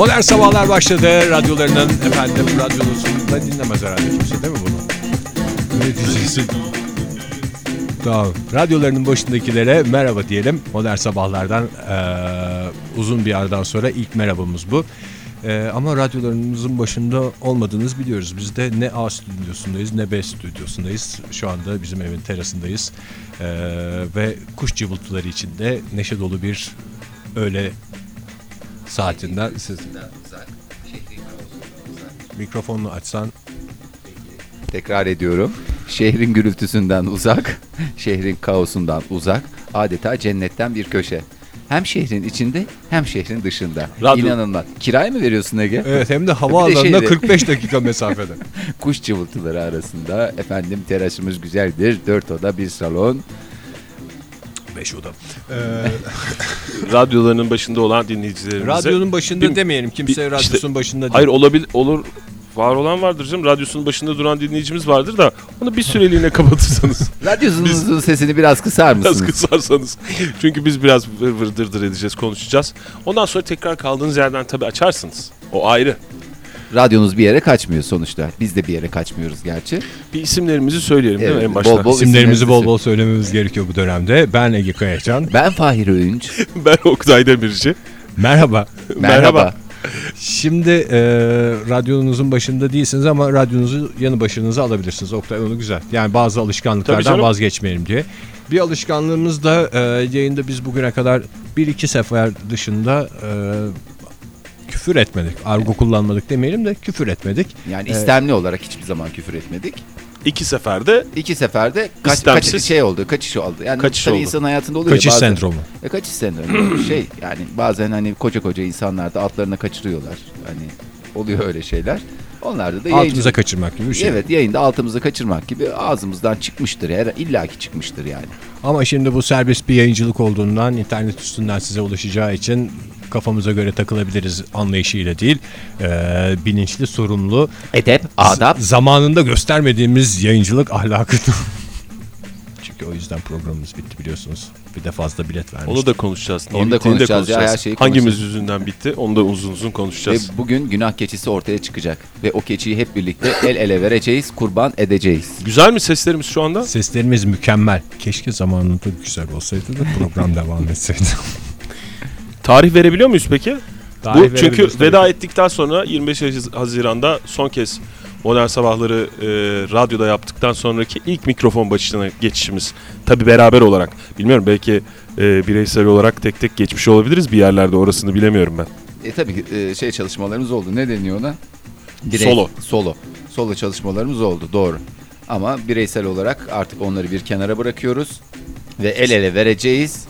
Modern Sabahlar başladı. Radyolarının efendim radyonuzunda dinlemez herhalde kimse değil mi bunu? Ne diyeceksin? Tamam. Radyolarının başındakilere merhaba diyelim. Modern Sabahlar'dan eee, uzun bir aradan sonra ilk merhabamız bu. Eee, ama radyolarımızın başında olmadığınızı biliyoruz. Biz de ne A stüdyosundayız ne B stüdyosundayız. Şu anda bizim evin terasındayız. Eee, ve kuş cıvıltıları içinde neşe dolu bir öğle saatinden siz mikrofonunu açsan Tekrar ediyorum. Şehrin gürültüsünden uzak, şehrin kaosundan uzak, adeta cennetten bir köşe. Hem şehrin içinde hem şehrin dışında. Radyo- İnanılmaz. Kiraya mı veriyorsun Ege? Evet hem de şeyde- 45 dakika mesafede. Kuş cıvıltıları arasında efendim terasımız güzeldir. Dört oda bir salon. 5 oda. radyolarının başında olan dinleyicilerimize. Radyonun başında Bir- demeyelim. Kimse bir- radyosunun işte- başında değil. Hayır olabilir olur. Var olan vardır canım. Radyosunun başında duran dinleyicimiz vardır da onu bir süreliğine kapatırsanız. Radyonuzun sesini biraz kısar biraz mısınız? kısarsanız. Çünkü biz biraz vır vır dır dır edeceğiz, konuşacağız. Ondan sonra tekrar kaldığınız yerden tabii açarsınız. O ayrı. Radyonuz bir yere kaçmıyor sonuçta. Biz de bir yere kaçmıyoruz gerçi. Bir isimlerimizi söyleyelim değil mi Evet, en başta? bol bol- İsimlerimizi bol bol söylememiz gerekiyor bu dönemde. Ben Ege Kayacan. Ben Fahir Öğünç. ben Oktay Demirci. Merhaba. Merhaba. Şimdi e, radyonuzun başında değilsiniz ama radyonuzu yanı başınıza alabilirsiniz. Oktay onu güzel. Yani bazı alışkanlıklardan vazgeçmeyelim diye. Bir alışkanlığımız da e, yayında biz bugüne kadar bir iki sefer dışında e, küfür etmedik. Argo kullanmadık demeyelim de küfür etmedik. Yani Evet. istemli olarak hiçbir zaman küfür etmedik. İki seferde İki seferde kaç, İstemsiz. kaç şey oldu, kaçış oldu. Yani Kaçış tabii oldu. insan hayatında oluyor. Kaçış bazen. sendromu. E, kaçış sendromu şey yani bazen hani koca koca insanlar da atlarına kaçırıyorlar. Hani oluyor öyle şeyler. Onlarda da Altımıza yayıncı... kaçırmak gibi bir şey. Evet yayında altımızı kaçırmak gibi ağzımızdan çıkmıştır. Her, illaki çıkmıştır yani. Ama şimdi bu serbest bir yayıncılık olduğundan internet üstünden size ulaşacağı için kafamıza göre takılabiliriz anlayışıyla değil. Ee, bilinçli, sorumlu, Edep, adap. zamanında göstermediğimiz yayıncılık ahlakı. Çünkü o yüzden programımız bitti biliyorsunuz. Bir de fazla bilet vermiş. onu da konuşacağız. Onu da de konuşacağız ya, her şeyi Hangimiz konuşacağız. yüzünden bitti onu da uzun uzun Ve konuşacağız. bugün günah keçisi ortaya çıkacak. Ve o keçiyi hep birlikte el ele vereceğiz, kurban edeceğiz. Güzel mi seslerimiz şu anda? Seslerimiz mükemmel. Keşke zamanında güzel olsaydı da program devam etseydi. Tarih verebiliyor muyuz peki? Tarih Bu çünkü tabii veda ettikten sonra 25 Haziz- Haziran'da son kez Modern Sabahları e, radyoda yaptıktan sonraki ilk mikrofon başına geçişimiz. Tabi beraber olarak. Bilmiyorum belki e, bireysel olarak tek tek geçmiş olabiliriz bir yerlerde orasını bilemiyorum ben. E tabii e, şey çalışmalarımız oldu. Ne deniyor ona? Solo. Solo. Solo çalışmalarımız oldu doğru. Ama bireysel olarak artık onları bir kenara bırakıyoruz. Ve el ele vereceğiz.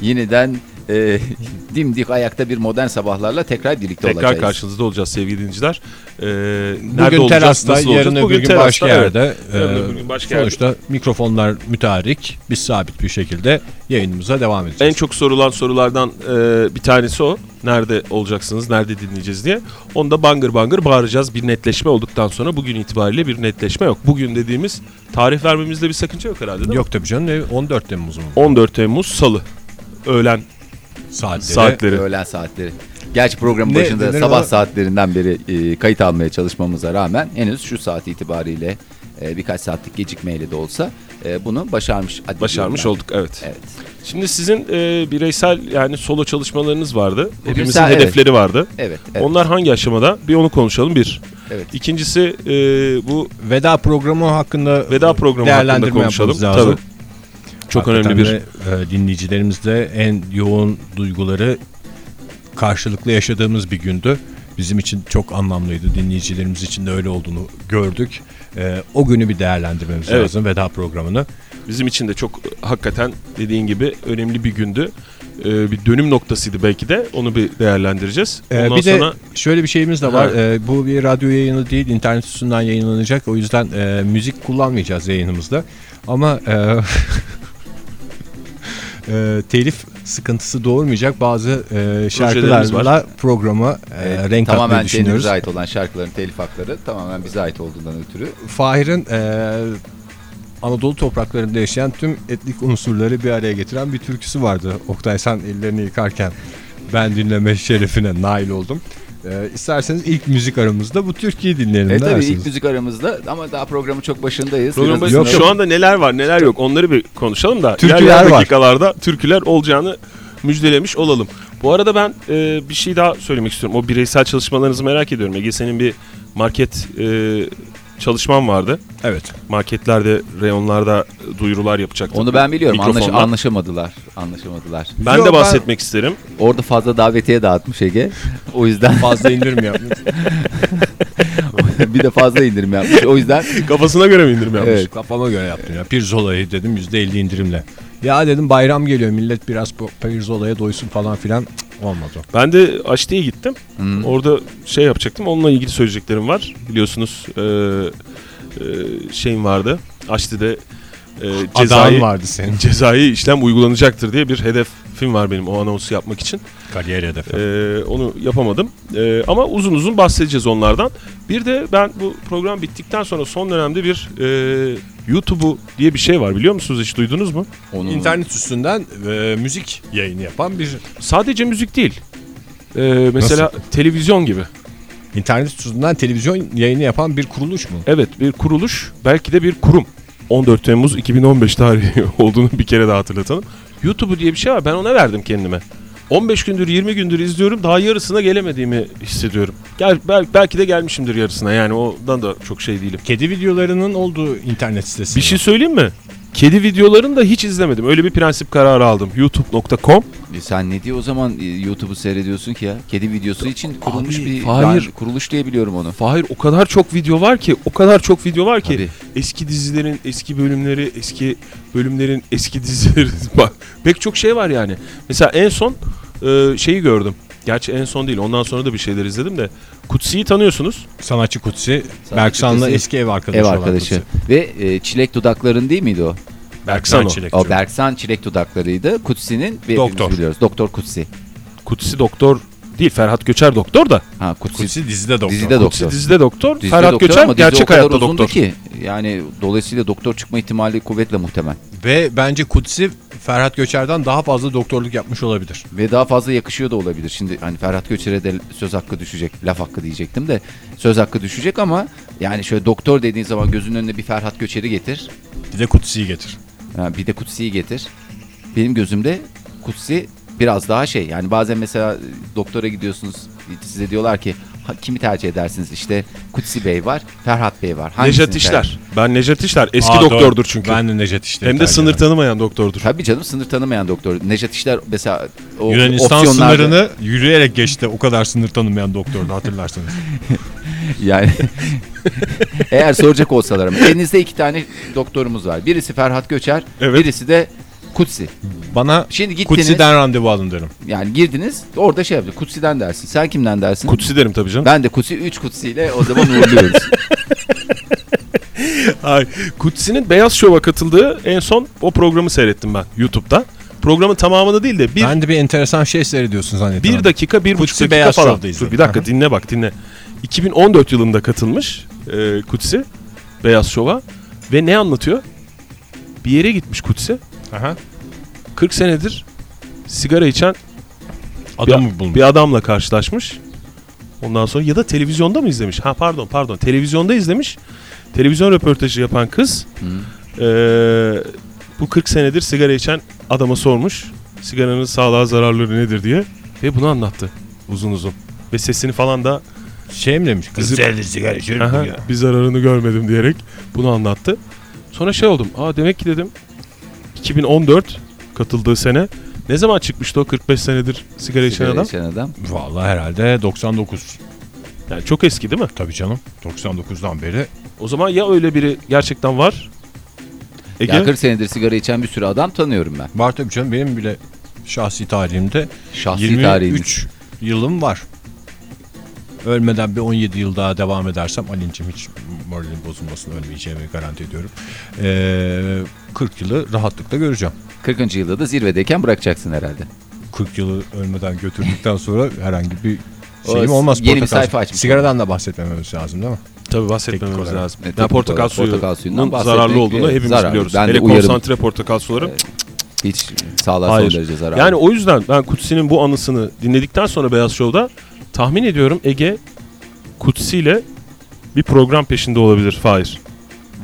Yeniden e, dimdik ayakta bir modern sabahlarla tekrar birlikte Tekrar olacağız. karşınızda olacağız sevgili dinleyiciler. E, nerede Bugün olacağız, terasta, nasıl yarın olacağız? öbür gün terasta, başka evet. yerde. Yarın Ee, öbür gün başka yerde. sonuçta mikrofonlar mütarik. Biz sabit bir şekilde yayınımıza devam En edeceğiz. çok sorulan sorulardan e, bir tanesi o. Nerede olacaksınız, nerede dinleyeceğiz diye. Onu da bangır bangır bağıracağız. Bir netleşme olduktan sonra bugün itibariyle bir netleşme yok. Bugün dediğimiz tarih vermemizde bir sakınca yok herhalde değil mi? Yok tabii canım. ne- 14 Temmuz mu? 14 Temmuz Salı. Öğlen Saatleri. saatleri. Öğlen saatleri. Gerçi programın Ne başında denir sabah ona? saatlerinden beri e, kayıt almaya çalışmamıza rağmen henüz şu saat itibariyle e, birkaç saatlik gecikmeyle de olsa e, bunu başarmış. Başarmış olduk evet. Evet. Şimdi sizin e, bireysel yani solo çalışmalarınız vardı. Hepimizin Bireysel, evet. hedefleri vardı. Evet. evet. Onlar hangi aşamada? Bir onu konuşalım bir. Evet. İkincisi e, bu Veda programı hakkında veda programı hakkında konuşalım. lazım. Tabii. Çok Hakikaten önemli bir de, e, dinleyicilerimizle en yoğun duyguları karşılıklı yaşadığımız bir gündü. Bizim için çok anlamlıydı. Dinleyicilerimiz için de öyle olduğunu gördük. E, o günü bir değerlendirmemiz Evet. lazım veda programını. Bizim için de çok e, hakikaten dediğin gibi önemli bir gündü. Ee, bir dönüm noktasıydı belki de. Onu bir değerlendireceğiz. Ee, Ondan bir sonra de şöyle bir şeyimiz de var. Ee, bu bir radyo yayını değil, internet üstünden yayınlanacak. O yüzden e, müzik kullanmayacağız yayınımızda. Ama e, e, telif sıkıntısı doğurmayacak bazı e, şarkılarla programa e, Evet, renk tamamen katmayı düşünüyoruz. kendimize ait olan şarkıların telif hakları tamamen bize ait olduğundan ötürü. Fahir'in e, Anadolu topraklarında yaşayan tüm etnik unsurları bir araya getiren bir türküsü vardı. Oktay sen ellerini yıkarken ben dinleme şerefine nail oldum. Ee, isterseniz ilk müzik aramızda bu türküyü dinleyelim. E tabii ilk müzik aramızda ama daha programın çok başındayız. Program başında ısınalım. şu anda neler var neler yok onları bir konuşalım da Türküler ilerleyen var. dakikalarda türküler olacağını müjdelemiş olalım. Bu arada ben e, bir şey daha söylemek istiyorum. O bireysel çalışmalarınızı merak ediyorum. Ege senin bir market e, çalışman vardı. Evet. Marketlerde, reyonlarda duyurular yapacaktın. Onu ben biliyorum. Anlaş- anlaşamadılar. Anlaşamadılar. Ben Yo, de ben- bahsetmek isterim. Orada fazla davetiye dağıtmış Ege. O yüzden Fazla indirim yapmış. bir de fazla indirim yapmış. O yüzden Kafasına göre mi indirim yapmış? evet. Kafama göre yaptım ya. Pirzola'yı dedim %50 indirimle. Ya dedim bayram geliyor millet biraz bu Pirzola'ya doysun falan filan. Olmadı. Ben de Açtı'ya gittim. Hı. Orada şey yapacaktım. Onunla ilgili söyleyeceklerim var. Biliyorsunuz e, e, şeyim vardı. Açtı'da e, cezai, vardı senin. cezai işlem uygulanacaktır diye bir hedefim var benim o anonsu yapmak için. Kariyer hedefi. E, onu yapamadım. E, ama uzun uzun bahsedeceğiz onlardan. Bir de ben bu program bittikten sonra son dönemde bir e, YouTube'u diye bir şey var biliyor musunuz hiç duydunuz mu? Onun İnternet üstünden e, müzik yayını yapan bir Sadece müzik değil. E, mesela televizyon gibi. internet üstünden televizyon yayını yapan bir kuruluş mu? Evet bir kuruluş belki de bir kurum. 14 Temmuz 2015 tarihi olduğunu bir kere daha hatırlatalım. YouTube diye bir şey var ben ona verdim kendime. 15 gündür 20 gündür izliyorum daha yarısına gelemediğimi hissediyorum. Gel, bel- belki de gelmişimdir yarısına yani ondan da çok şey değilim. Kedi videolarının olduğu internet sitesi. Bir şey söyleyeyim mi? Kedi videolarını da hiç izlemedim. Öyle bir prensip kararı aldım. youtube.com E Sen ne diye o zaman e, YouTube'u seyrediyorsun ki ya? Kedi videosu için kurulmuş Abi, bir hayır. ben kuruluş diye biliyorum onu. Fahir o kadar çok video var ki, o kadar çok video var ki Tabii. Eski dizilerin eski bölümleri, eski bölümlerin eski dizileri bak pek çok şey var yani. Mesela en son e, şeyi gördüm. Gerçi en son değil. Ondan sonra da bir şeyler izledim de. Kutsi'yi tanıyorsunuz. Sanatçı Kutsi, Sanatçı Berksan'la Kutsi, eski ev arkadaşı Ev arkadaşı. Ve e, çilek dudakların değil miydi o? Berksan o. Çilek O. Berksan çilek dudaklarıydı. Kutsi'nin Doktor. biliyoruz. Doktor Kutsi. Kutsi doktor değil. Ferhat Göçer doktor da. Ha Kutsi, Kutsi dizide doktor. dizide Kutsi doktor. dizide doktor. Dizide Ferhat doktor Göçer ama dizi o gerçek kadar hayatta doktor. ki. Yani dolayısıyla doktor çıkma ihtimali kuvvetle muhtemel. Ve bence Kutsi Ferhat Göçer'den daha fazla doktorluk yapmış olabilir. Ve daha fazla yakışıyor da olabilir. Şimdi hani Ferhat Göçer'e de söz hakkı düşecek. Laf hakkı diyecektim de. Söz hakkı düşecek ama yani şöyle doktor dediğin zaman gözünün önüne bir Ferhat Göçer'i getir. Bir de Kutsi'yi getir. Ha, bir de Kutsi'yi getir. Benim gözümde Kutsi biraz daha şey. Yani bazen mesela doktora gidiyorsunuz. Size diyorlar ki "Ha, kimi tercih edersiniz? İşte Kutsi Bey var, Ferhat Bey var. Hangisini Nejat tercih- İşler. Ben Nejat İşler. Eski Aa, doktordur doğru. çünkü. Ben de Necdet İşler'i Hem de tercih sınır ederim. tanımayan doktordur. Tabii canım sınır tanımayan doktor. Nejat İşler mesela o Yunanistan opsiyonlarda- sınırını yürüyerek geçti. O kadar sınır tanımayan doktordu hatırlarsınız. Yani eğer soracak olsalar ama elinizde iki tane doktorumuz var. Birisi Ferhat Göçer, Evet. birisi de Kutsi. Bana Şimdi gittiniz Kutsi'den randevu alın derim. yani girdiniz orada şey yaptı. Kutsi'den dersin. Sen kimden dersin? Kutsi derim tabii canım. Ben de Kutsi 3 Kutsi ile o zaman uğurluyoruz. Ay, Kutsi'nin Beyaz Şov'a katıldığı en son o programı seyrettim ben YouTube'da. Programın tamamını değil de bir, Ben de bir enteresan şey seyrediyorsun zannettim. bir dakika, bir buçuk Kutsi dakika Beyaz falan. Dur bir dakika Aha. dinle bak dinle. 2014 yılında katılmış e, Kutsi Beyaz Şov'a ve ne anlatıyor? Bir yere gitmiş Kutsi. Aha. 40 senedir sigara içen Adamı bulmuş. bir adamla karşılaşmış. Ondan sonra ya da televizyonda mı izlemiş? Ha pardon pardon televizyonda izlemiş. Televizyon röportajı yapan kız eee, bu 40 senedir sigara içen adama sormuş. Sigaranın sağlığa zararları nedir diye ve bunu anlattı uzun uzun. Ve sesini falan da Şey mi demiş? Kızı- Kızı sigara içiyorum Aha, ya. bir zararını görmedim diyerek bunu anlattı. Sonra şey oldum. Aa demek ki dedim 2014 katıldığı sene ne zaman çıkmıştı o 45 senedir sigara içen Sigara adam? içen adam. Vallahi herhalde 99. Yani çok eski değil mi? Tabii canım. 99'dan beri. O zaman ya öyle biri gerçekten var. Ege Ya 40 senedir sigara içen bir sürü adam tanıyorum ben. Var tabii canım. Benim bile şahsi tarihimde Şahsi 23 tarihimiz. yılım var. Ölmeden bir 17 yıl daha devam edersem Ali'ncim hiç moralin bozulmasın ölmeyeceğimi garanti ediyorum. Ee, 40 yılı rahatlıkla göreceğim. 40. yılda da zirvedeyken bırakacaksın herhalde. 40 yılı ölmeden götürdükten sonra herhangi bir O şeyim olmaz. yeni bir sayfa açmış Sigaradan da bahsetmememiz lazım değil mi? tabii bahsetmememiz Teknik lazım. E, yani portakal olarak suyu portakal suyundan zararlı olduğunu hepimiz zararlı. biliyoruz. Ben Hele uyarım. konsantre portakal suları. Hiç sağlığa Hayır. son derece zararlı. Yani o yüzden ben Kutsi'nin bu anısını dinledikten sonra Beyaz Show'da tahmin ediyorum Ege Kutsi ile bir program peşinde olabilir Fahir.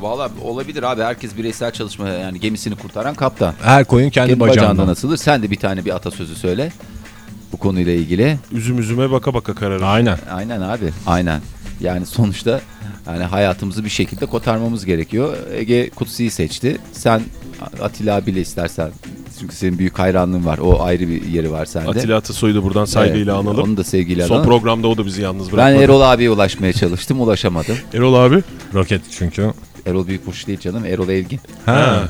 Valla olabilir abi herkes bireysel çalışma yani gemisini kurtaran kaptan. Her koyun kendi, Kendi bacağından. bacağından asılır. Sen de bir tane bir atasözü söyle bu konuyla ilgili. Üzüm üzüme baka baka kararır. Aynen. Aynen abi aynen. Yani sonuçta yani hayatımızı bir şekilde kotarmamız gerekiyor. Ege Kutsi'yi seçti. Sen Atilla abiyle istersen çünkü senin büyük hayranlığın var. O ayrı bir yeri var sende. Atilla Atasoy'u da buradan saygıyla Evet, analım. Onu da sevgiyle Son analım. programda o da bizi yalnız Ben bırakmadı. Erol abiye ulaşmaya çalıştım. Ulaşamadım. Erol abi. Roket çünkü. Erol Büyükburç değil canım. Erol Evgin. Ha.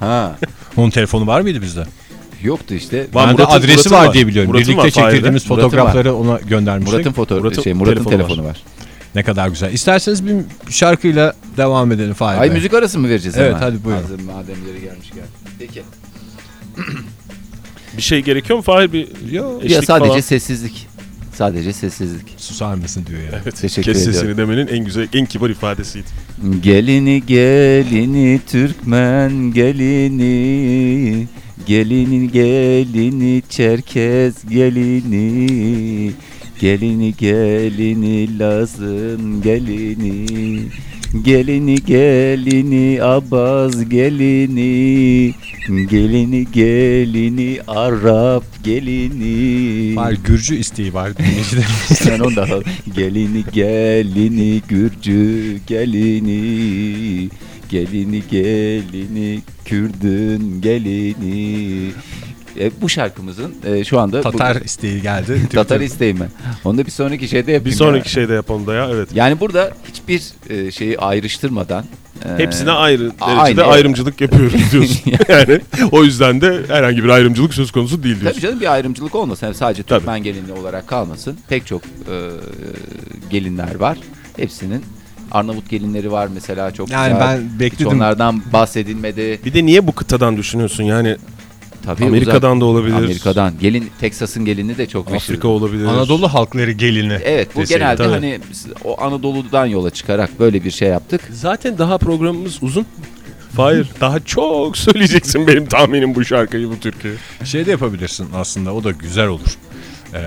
Ha. Onun telefonu var mıydı bizde? Yoktu işte. Var, ben de Murat'ın- adresi Murat'ın var, var. diye biliyorum. Murat'ın Birlikte var, Fahir'de. çektirdiğimiz Murat'ın fotoğrafları ona göndermiştik. Murat'ın fotoğrafı Murat'ın şey Murat'ın telefonu var. telefonu var. Ne kadar güzel. İsterseniz bir şarkıyla devam edelim Fahir Ay Bey. müzik arası mı vereceğiz Evet, hemen? hadi buyurun. Hazır madem yeri gelmişken. Peki. Bir şey gerekiyor mu Fahir? Bir Yo, eşlik Ya sadece falan. sessizlik. Sadece sessizlik. susar mısın diyor ya. Evet, Teşekkür kes ediyorum. sesini demenin en güzel, en kibar ifadesiydi. Gelini gelini Türkmen gelini Gelini gelini Çerkez gelini Gelini gelini Lazım gelini Gelini gelini Abbas gelini. Gelini gelini Arap gelini. Var Gürcü isteği var. Sen onu da al. Gelini gelini Gürcü gelini. Gelini gelini Kürdün gelini e, Bu şarkımızın e, şu anda Tatar bu, isteği geldi. Tatar isteğim ben. Onu da bir sonraki şeyde Bir yapayım. sonraki ya. şeyde yapalım da ya evet. Yani burada hiçbir e, şeyi ayrıştırmadan e, Hepsine ayrı derecede aynı, evet. ayrımcılık yapıyoruz diyorsun. yani o yüzden de herhangi bir ayrımcılık söz konusu değil Tabii diyorsun. canım bir ayrımcılık olmasın. Yani sadece Tabii. Türkmen gelinliği olarak kalmasın. Pek çok e, gelinler var. Hepsinin Arnavut gelinleri var mesela çok Yani güzel. ben Hiç bekledim. onlardan bahsedilmedi. Bir de niye bu kıtadan düşünüyorsun? Yani Tabii Amerika'dan uzak- da olabilir. Amerika'dan. Gelin Texas'ın gelini de çok meşhur. Afrika olabilir. Anadolu halkları gelini. Evet bu deseydi. genelde tabii. hani o Anadolu'dan yola çıkarak böyle bir şey yaptık. Zaten daha programımız uzun. Hayır, daha çok söyleyeceksin benim tahminim bu şarkıyı, bu türküyü. Şey de yapabilirsin aslında o da güzel olur. Ee,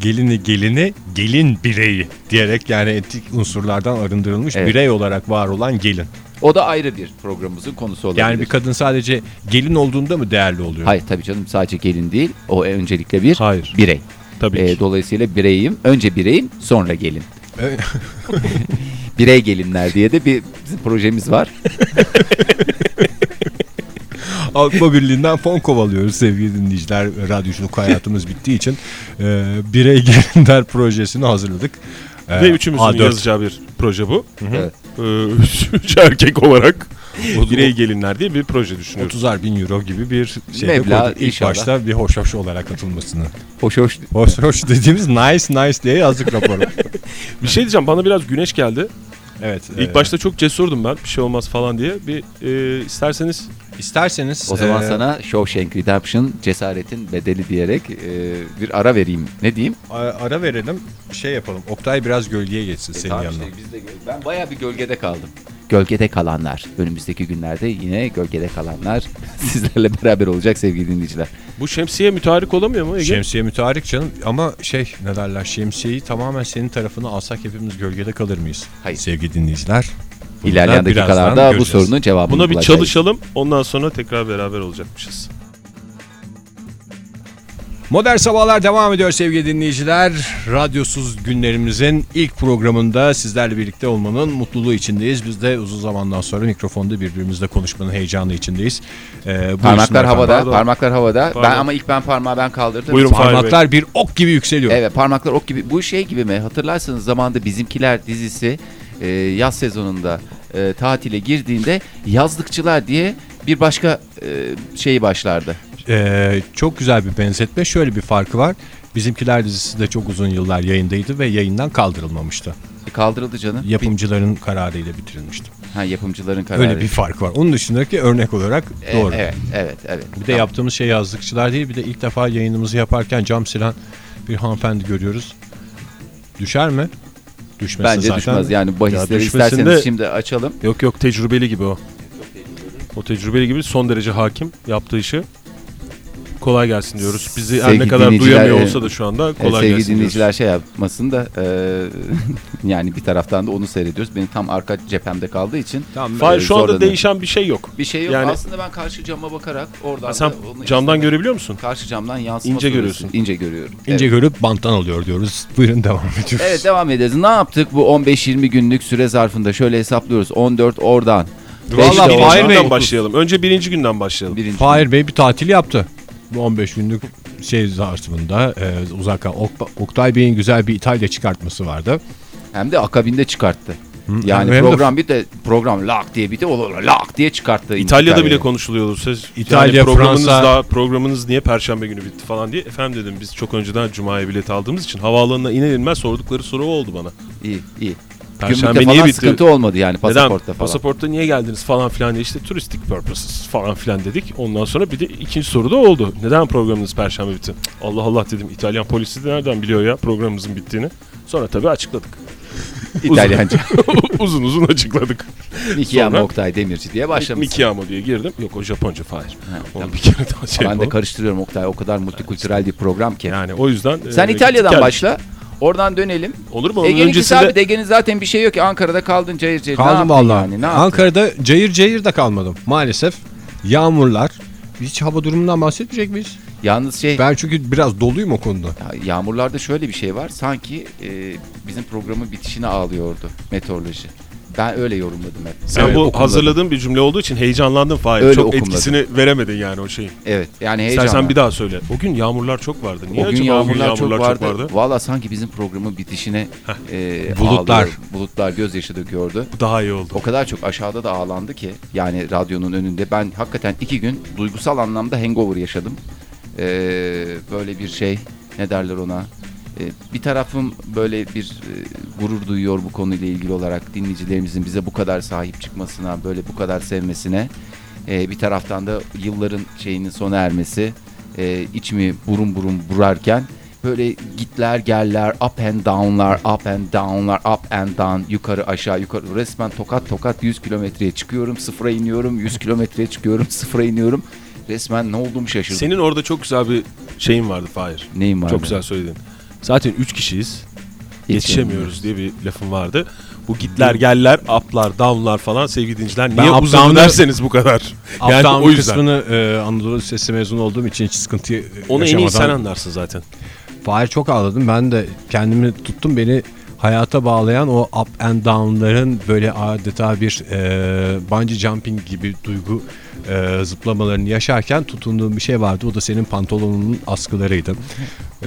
gelini gelini gelin bireyi diyerek yani etik unsurlardan arındırılmış Evet. birey olarak var olan gelin. O da ayrı bir programımızın konusu olabilir. Yani bir kadın sadece gelin olduğunda mı değerli oluyor? Hayır tabii canım sadece gelin değil. O öncelikle bir Hayır. birey. Tabii Ee, ki. dolayısıyla bireyim. Önce bireyim sonra gelin. Evet. Birey gelinler diye de bir bizim projemiz var. Avrupa Birliği'nden fon kovalıyoruz sevgili dinleyiciler. Radyoculuk hayatımız bittiği için e, birey gelinler projesini hazırladık. E, Ve üçümüzün A4. yazacağı bir proje bu. Evet. Ee, üç, üç erkek olarak birey gelinler diye bir proje düşünüyoruz. 30'ar bin euro gibi bir şey Meblağ koyduk. İlk inşallah. başta bir hoş hoş olarak atılmasını. Hoş hoş. Hoş hoş dediğimiz nice nice diye yazdık raporu. Bir şey diyeceğim bana biraz güneş geldi. Evet. İlk e, başta çok cesurdum ben bir şey olmaz falan diye. Bir e, isterseniz isterseniz O zaman e, sana Shawshank Redemption cesaretin bedeli diyerek e, bir ara vereyim. Ne diyeyim? a- ara verelim. Şey yapalım. Oktay biraz gölgeye geçsin senin tamam yanına. işte biz de ben bayağı bir gölgede kaldım. Gölgede kalanlar. Önümüzdeki günlerde yine gölgede kalanlar sizlerle beraber olacak sevgili dinleyiciler. bu şemsiye müteharik olamıyor mu Ege? Şemsiye müteharik canım ama şey ne derler şemsiyeyi tamamen senin tarafına alsak hepimiz gölgede kalır mıyız? Hayır. Sevgili dinleyiciler. İlerleyen dakikalarda bu sorunun cevabını Buna bir bulacağız. çalışalım ondan sonra tekrar beraber olacakmışız. Modern Sabahlar devam ediyor sevgili dinleyiciler. Radyosuz günlerimizin ilk programında sizlerle birlikte olmanın mutluluğu içindeyiz. Biz de uzun zamandan sonra mikrofonda birbirimizle konuşmanın heyecanı içindeyiz. Ee, Parmaklar havada, Pardon. parmaklar havada. Pardon. Ben ama ilk ben parmağı ben kaldırdım. Buyurun Bey. Parmaklar bir ok gibi yükseliyor. Evet parmaklar ok gibi. Bu şey gibi mi? Hatırlarsanız zamanında Bizimkiler dizisi e, yaz sezonunda e, tatile girdiğinde yazlıkçılar diye bir başka e, şey başlardı. Ee, çok güzel bir benzetme. Şöyle bir farkı var. Bizimkiler dizisi de çok uzun yıllar yayındaydı ve yayından kaldırılmamıştı. E, kaldırıldı canım. Yapımcıların kararıyla bitirilmişti. Bir- ha, yapımcıların kararı. Öyle bir fark var. Onun dışındaki örnek olarak E, doğru. Evet, evet, evet. Bir de Tamam. yaptığımız şey yazlıkçılar değil. Bir de ilk defa yayınımızı yaparken cam silen bir hanımefendi görüyoruz. Düşer mi? Düşmesi Bence zaten. düşmez. Yani bahisleri düşmesin isterseniz de- şimdi açalım. Yok yok tecrübeli gibi o. O tecrübeli gibi son derece hakim yaptığı işi. Kolay gelsin diyoruz. Bizi her ne kadar duyamıyor e, olsa da şu anda kolay sevgili gelsin dinleyiciler diyoruz. şey yapmasın da e, yani bir taraftan da onu seyrediyoruz. Benim tam arka cephemde kaldığı için Tamam. E, şu anda zorlanıyorum. değişen bir şey yok. bir şey yok. Yani- Aslında ben karşı cama bakarak oradan Ha, sen camdan izlemek- görebiliyor musun? Karşı camdan yansıma İnce görüyorsun. İnce görüyorum. İnce evet. görüp banttan alıyor diyoruz. Buyurun devam ediyoruz. Evet devam edeceğiz. Ne yaptık bu 15-20 günlük süre zarfında? Şöyle hesaplıyoruz. 14 oradan. De Fahir. Bey- başlayalım. Önce birinci günden başlayalım. Birinci. Fahir Bey bir tatil yaptı. Bu 15 günlük şey zarfında e, uzak Ok- Oktay Bey'in güzel bir İtalya çıkartması vardı. Hem de akabinde çıkarttı. Yani hem de- program bir de program lak diye bitti. O da lak diye çıkarttı. İtalya'da bile konuşuluyordu söz. İtalya, yani programınız Fransa- daha programınız niye perşembe günü bitti falan diye. Efendim dedim biz çok önceden cumaya bilet aldığımız için havaalanına iner inmez sordukları soru oldu bana. İyi iyi. Perşembe niye bitti? sıkıntı olmadı yani pasaportta Neden? falan. Pasaportta niye geldiniz falan filan diye işte turistik purposes falan filan dedik. Ondan sonra bir de ikinci soru da oldu. Neden programınız perşembe bitti? Allah Allah dedim İtalyan polisi de nereden biliyor ya programımızın bittiğini. Sonra tabii açıkladık. İtalyanca. uzun uzun açıkladık. Nikiyama Sonra- Oktay Demirci diye başlamış. Mikiyamo diye girdim. Yok o Japonca Fahir. Onu bir kere daha şey Ben de karıştırıyorum Oktay. O kadar multikültürel bir program ki. Yani o yüzden... Sen e, İtalya'dan başla. Oradan dönelim. Olur mu? Onun Ege'nin öncesinde... abi Ege'nin zaten bir şey yok ki Ankara'da kaldın cayır cayır. Kaldım vallahi. yani? Ne yaptın? Ankara'da cayır cayır da kalmadım. Maalesef yağmurlar. Hiç hava durumundan bahsetmeyecek miyiz? Yalnız şey Ben çünkü biraz doluyum o konuda. ya- yağmurlarda şöyle bir şey var. Sanki e, bizim programın bitişine ağlıyordu meteoroloji. Ben öyle yorumladım hep. Sen Öyle bu okumladım. hazırladığın bir cümle olduğu için heyecanlandın Fahir. Öyle çok okumladım. etkisini veremedin yani o şeyin. Evet yani heyecanla. İstersen bir daha söyle. O gün yağmurlar çok vardı. Niye o gün acaba yağmurlar, o gün yağmurlar çok vardı. Valla sanki bizim programın bitişine e, Bulutlar. ağlıyor. Bulutlar gözyaşı döküyordu. Bu daha iyi oldu. O kadar çok aşağıda da ağlandı ki yani radyonun önünde ben hakikaten iki gün duygusal anlamda hangover yaşadım. Ee, böyle bir şey ne derler ona bir tarafım böyle bir e, gurur duyuyor bu konuyla ilgili olarak dinleyicilerimizin bize bu kadar sahip çıkmasına böyle bu kadar sevmesine Ee, bir taraftan da yılların şeyinin sona ermesi e, içimi burun burun burarken böyle gitler geller up and down'lar up and down'lar up and down yukarı aşağı yukarı resmen tokat tokat 100 kilometreye çıkıyorum sıfıra iniyorum 100 kilometreye çıkıyorum sıfıra iniyorum resmen ne olduğumu şaşırdım. Senin orada çok güzel bir şeyin vardı Fahir. Neyim var? Çok güzel söyledin. Zaten 3 kişiyiz. Yetişemiyoruz diye bir lafım vardı. Bu gitler geller, uplar, downlar falan sevgili dinleyiciler. Niye up, uzun derseniz bu kadar. yani Uptown o yüzden. kısmını e, Anadolu Lisesi mezunu olduğum için hiç sıkıntı Onu en iyi yaşamadan- sen anlarsın zaten. Fahir çok ağladım. Ben de kendimi tuttum. Beni hayata bağlayan o up and down'ların böyle adeta bir e, bungee jumping gibi duygu e, zıplamalarını yaşarken tutunduğum bir şey vardı. O da senin pantolonunun askılarıydı.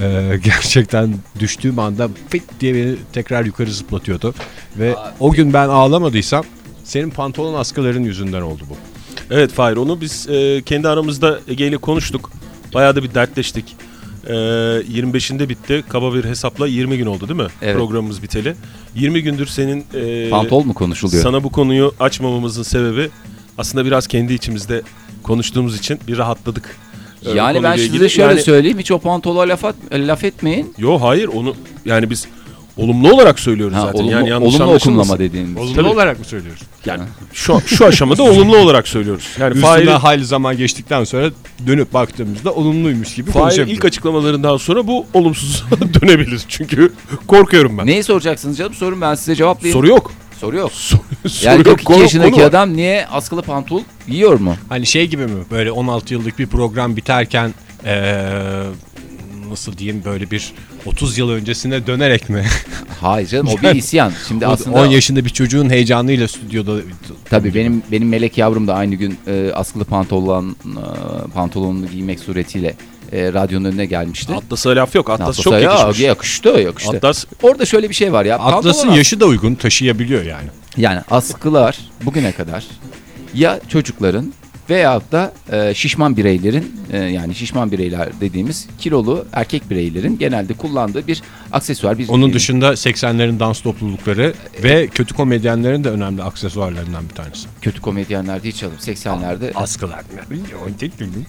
E, gerçekten düştüğüm anda fit diye beni tekrar yukarı zıplatıyordu. Ve o gün ben ağlamadıysam senin pantolon askıların yüzünden oldu bu. Evet Fahir onu biz e, kendi aramızda Ege ile konuştuk. Bayağı da bir dertleştik. E, 25'inde bitti. Kaba bir hesapla 20 gün oldu değil mi? Evet. Programımız biteli. 20 gündür senin e, Pantol mu konuşuluyor? sana bu konuyu açmamamızın sebebi aslında biraz kendi içimizde konuştuğumuz için bir rahatladık. e, yani ben size ilgili. şöyle Yani- söyleyeyim hiç o pantola laf, at- laf etmeyin. Yo hayır onu yani biz olumlu olarak söylüyoruz Ha, zaten. olumlu, yani yanlış olumlu anlaşılmasın. okunlama dediğiniz. Olumlu Tabii. olarak mı söylüyoruz? Yani şu şu aşamada olumlu olarak söylüyoruz. Yani Fahir'in hayli zaman geçtikten sonra dönüp baktığımızda olumluymuş gibi konuşabiliriz. ilk açıklamalarından sonra bu olumsuz dönebilir. Çünkü korkuyorum ben. Neyi soracaksınız canım? Sorun ben size cevaplayayım. Soru yok. Soru yok. Soru, Yani yok. 42 Konu- yaşındaki konu adam niye askılı pantol giyiyor mu? Hani şey gibi mi böyle 16 yıllık bir program biterken eee, nasıl diyeyim böyle bir 30 yıl öncesine dönerek mi? Hayır canım o bir isyan. Şimdi aslında 10 yaşında bir çocuğun heyecanıyla stüdyoda tabii benim benim melek yavrum da aynı gün e, askılı pantolon e, pantolonunu giymek suretiyle e, radyonun önüne gelmişti. Atlas'a laf yok. Atlas Atlas'a çok ya, yakışmış. yakıştı yakıştı. Atlas Orada şöyle bir şey var ya. Atlas'ın pantolon- yaşı da uygun taşıyabiliyor yani. Yani askılar bugüne kadar ya çocukların veyahut da e, şişman bireylerin e, yani şişman bireyler dediğimiz kilolu erkek bireylerin genelde kullandığı bir aksesuar. Bir Onun e, dışında 80'lerin dans toplulukları ve kötü komedyenlerin de önemli aksesuarlarından bir tanesi. kötü komedyenlerde hiç alım 80'lerde Askılar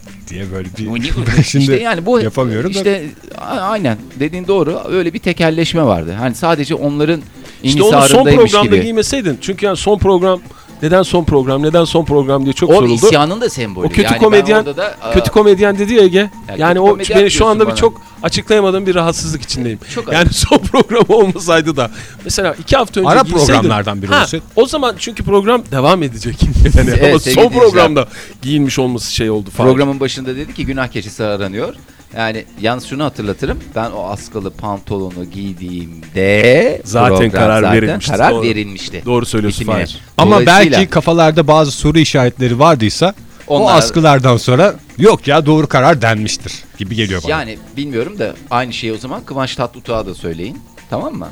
diye böyle bir şimdi işte yani bu yapamıyorum da- işte a- aynen dediğin doğru öyle bir tekelleşme vardı. Hani sadece onların İşte onu son programda gibi. giymeseydin. Çünkü yani son program neden son program neden son program diye çok O soruldu. isyanın da sembolü. O kötü Yani komedyen- da, Kötü komedyen dedi ya Ege. yani kötü o beni şu anda bir bana. çok açıklayamadığım bir rahatsızlık içindeyim. Çok yani son program olmasaydı da mesela iki hafta önce Ara girseydin- programlardan biri Ha, olsaydı. O zaman çünkü program devam edecek. Yani Evet, ama son programda giyinmiş olması şey oldu falan. Programın başında dedi ki günah keçisi aranıyor. Yani yalnız şunu hatırlatırım. Ben o askılı pantolonu giydiğimde Zaten karar zaten verilmişti, Karar doğru. verilmişti. Doğru söylüyorsun. Ama belki kafalarda bazı soru işaretleri vardıysa o Onlar- askılardan sonra yok ya doğru karar denmiştir gibi geliyor bana. yani bilmiyorum da aynı şeyi o zaman Kıvanç Tatlıtuğ'a da söyleyin. Tamam mı?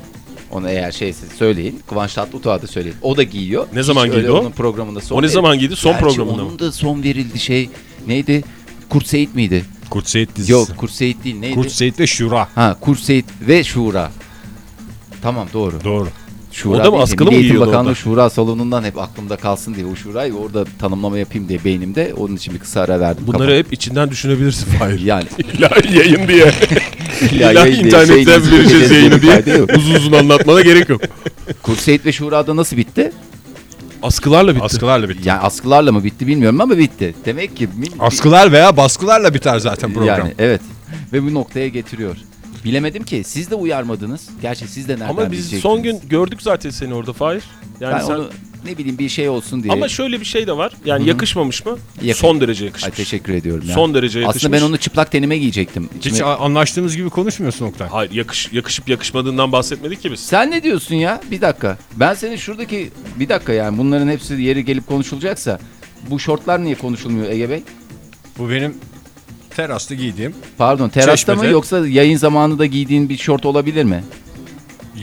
Onu eğer şeyse söyleyin. Kıvanç Tatlıtuğ'a da söyleyin. O da giyiyor. Ne zaman Hiç giydi öyle o? Onun programında son O ne verildi. zaman giydi? Son Gerçi programında onun mı? da son verildi şey neydi? Kurt Seyit miydi? Kurt Seyit dizisi. Yok Kurt Seyit değil neydi? Kurt Seyit ve Şura. Ha Kurt Seyit ve Şura. Tamam doğru. Doğru. Şura O da mı askılı mı Eğitim giyiyordu Bakanlığı orada? Şura salonundan hep aklımda kalsın diye o Şura'yı orada tanımlama yapayım diye beynimde onun için bir kısa ara verdim. Bunları hep içinden düşünebilirsin Fahir. yani İlahi yayın diye. İlahi İlahi yayın diye internetten şey vereceğiz değil, yayını diye uzun uzun anlatmana gerek yok. Kurt Seyit ve Şura'da nasıl bitti? Askılarla bitti. Askılarla bitti. Yani askılarla mı bitti bilmiyorum ama bitti. Demek ki Askılar veya baskılarla biter zaten program. yani evet ve bu noktaya getiriyor. Bilemedim ki siz de uyarmadınız. Gerçi siz de nereden Ama biz bilecektiniz? son gün gördük zaten seni orada Fahir. Yani ben sen... onu ne bileyim bir şey olsun diye. Ama şöyle bir şey de var. Yani yakışmamış mı? Yakın. Son derece yakışmış. Ay teşekkür ediyorum ya. Son derece yakışmış. Aslında ben onu çıplak tenime giyecektim. Hiç a- anlaştığımız gibi konuşmuyorsun Oktay. Hayır yakış, yakışıp yakışmadığından bahsetmedik ki biz. Sen ne diyorsun ya? Bir dakika. Ben senin şuradaki bir dakika yani bunların hepsi yeri gelip konuşulacaksa bu şortlar niye konuşulmuyor Ege Bey? Bu benim terasta giydiğim. Pardon terasta mı yoksa yayın zamanında giydiğin bir şort olabilir mi?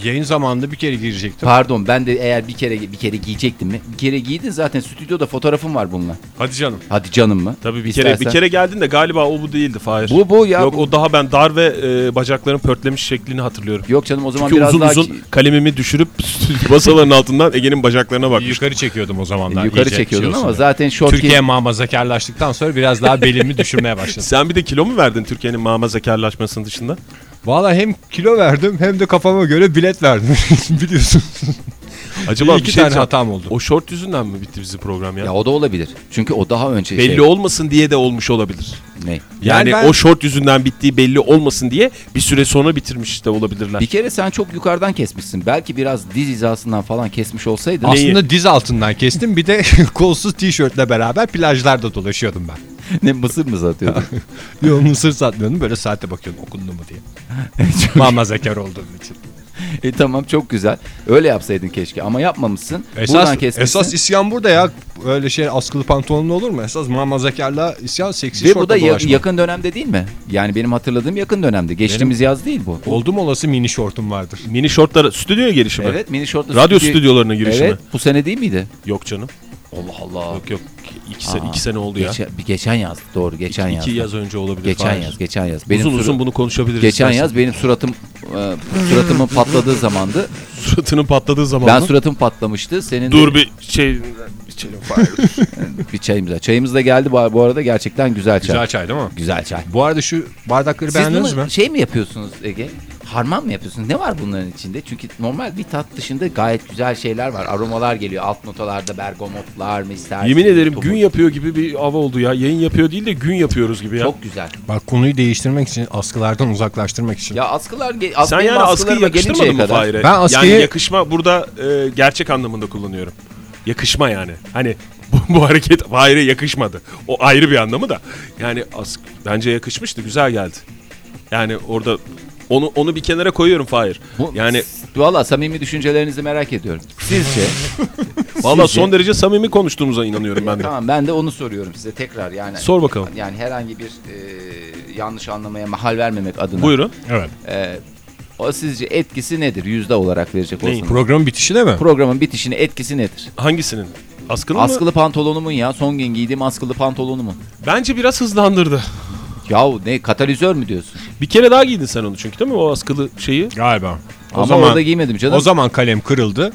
Yayın zamanında bir kere girecektim. Pardon ben de eğer bir kere bir kere giyecektim mi? Bir kere giydin zaten stüdyoda fotoğrafım var bununla. Hadi canım. Hadi canım mı? Tabii bir kere bir İstersen- kere geldin de galiba o bu değildi Fahir. Bu bu ya. Yok bu- o daha ben dar ve e, bacakların pörtlemiş şeklini hatırlıyorum. Yok canım o zaman Çünkü biraz uzun daha uzun kalemimi düşürüp masaların altından Ege'nin bacaklarına bakmıştım. Yukarı çekiyordum o zamanlar. yukarı çekiyordun şey olsun ama zaten şort Türkiye giy- mamazakarlaştıktan sonra biraz daha belimi düşürmeye başladım. Sen bir de kilo mu verdin Türkiye'nin mama zekarlaşmasının dışında? Valla hem kilo verdim hem de kafama göre bilet verdim. Biliyorsun. Acaba İki bir şey tane diyeceğim. hatam oldu. O şort yüzünden mi bitti bizim program ya? Ya o da olabilir. Çünkü o daha önce belli şey. olmasın diye de olmuş olabilir. Ne? Yani, Yani ben- o şort yüzünden bittiği belli olmasın diye bir süre sonra bitirmiş de olabilirler. Bir kere sen çok yukarıdan kesmişsin. Belki biraz diz hizasından falan kesmiş olsaydın. Neyi? Aslında diz altından kestim. Bir de kolsuz tişörtle beraber plajlarda dolaşıyordum ben. ne mısır mı satıyordun? Yo mısır satmıyordum. Böyle saate bakıyordum okundu mu diye. Mamazakar olduğum için. e tamam çok güzel. Öyle yapsaydın keşke ama yapmamışsın. Buradan Esas, kesmişsin. esas isyan burada ya. Öyle şey askılı pantolonlu olur mu? Esas mamazakarla isyan seksi Ve bu şortla da ya- yakın dönemde değil mi? Yani benim hatırladığım yakın dönemde. Geçtiğimiz yaz değil bu. Oldum olası mini şortum vardır. Mini şortlara stüdyoya girişi mi? Evet mini şortlu Radyo stüdyo- stüdyolarına girişi Evet mi? bu sene değil miydi? Yok canım. Allah Allah. Yok yok. İki, se- Aa, iki sene oldu ya. Geçen, bir geçen yaz doğru geçen yaz. İki yaz önce olabilir. Geçen Fahir. yaz geçen yaz. Benim uzun uzun bunu konuşabiliriz. geçen istersen. yaz benim suratım e, suratımın patladığı zamandı. Suratının patladığı zaman Ben mı? suratım patlamıştı. Senin de- Dur bir şey içelim Fahir. bir çayımız da. Çayımız da geldi bu, bu arada gerçekten güzel çay. Güzel çay değil mi? Güzel çay. Bu arada şu bardakları Siz beğendiniz bunu mi? şey mi yapıyorsunuz Ege? Harman mı yapıyorsunuz? Ne var bunların içinde? Çünkü normal bir tat dışında gayet güzel şeyler var. Aromalar geliyor. Alt notalarda bergamotlar mı istersiniz? Yemin ederim Topu- gün yapıyor gibi bir hava oldu ya. Yayın yapıyor değil de gün yapıyoruz gibi ya. Çok güzel. Bak konuyu değiştirmek için, askılardan uzaklaştırmak için. Ya askılar as- Sen yani askıyı yakıştırmadın mı. Fahir'e? Ben askıyı- Yani yakışma burada e, gerçek anlamında kullanıyorum. Yakışma yani. Hani bu, bu hareket Fahir'e yakışmadı. O ayrı bir anlamı da. Yani ask, bence yakışmıştı. Güzel geldi. Yani orada onu onu bir kenara koyuyorum Fahir. Bu- Yani Valla samimi düşüncelerinizi merak ediyorum. Sizce? valla son derece samimi konuştuğumuza inanıyorum ben de. Tamam ben de onu soruyorum size tekrar yani. Sor bakalım. Yani herhangi bir e, yanlış anlamaya mahal vermemek adına. Buyurun. Evet. E, o sizce etkisi nedir? Yüzde olarak verecek Neyin? olsanız. Programın bitişine mi? Programın bitişine etkisi nedir? Hangisinin? Askının mı? Askılı pantolonumun ya. Son gün giydiğim askılı pantolonumun. Bence biraz hızlandırdı. Yahu ne katalizör mü diyorsun? Bir kere daha giydin sen onu çünkü değil mi? O askılı şeyi. Galiba. O Ama zaman orada giymedim canım. o zaman kalem kırıldı.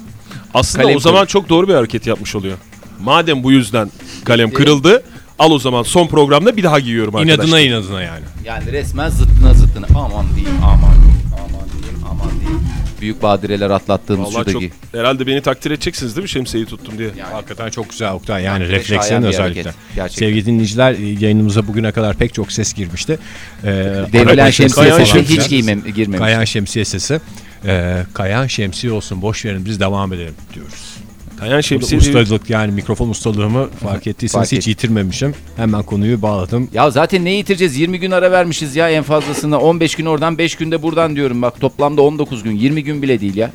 Aslında Kalem o zaman çok doğru bir hareket yapmış oluyor. Madem bu yüzden kalem kırıldı, al o zaman son programda bir daha giyiyorum arkadaşlar. İnadına inadına yani. Yani resmen zıttına zıttına. Aman diyeyim aman büyük badireler atlattığımız Vallahi çok şuradaki. herhalde beni takdir edeceksiniz değil mi şemsiyeyi tuttum diye. Hakikaten çok güzel Oktay. Yani reflekslerin bir özellikle. Sevgili dinleyiciler yayınımıza bugüne kadar pek çok ses girmişti. Ee, Devrilen şemsiye sesi hiç giymem, girmemiş. Kayan şemsiye sesi. Ee, kayan şemsiye olsun boş verin biz devam edelim diyoruz. Kayan şemsiye diye- ustalık yani mikrofon ustalığımı fark ettiyseniz Fark hiç et- yitirmemişim. Hemen konuyu bağladım. Ya zaten neyi yitireceğiz? 20 gün ara vermişiz ya en fazlasına. 15 gün oradan 5 günde buradan diyorum bak. Toplamda 19 gün. 20 gün bile değil ya.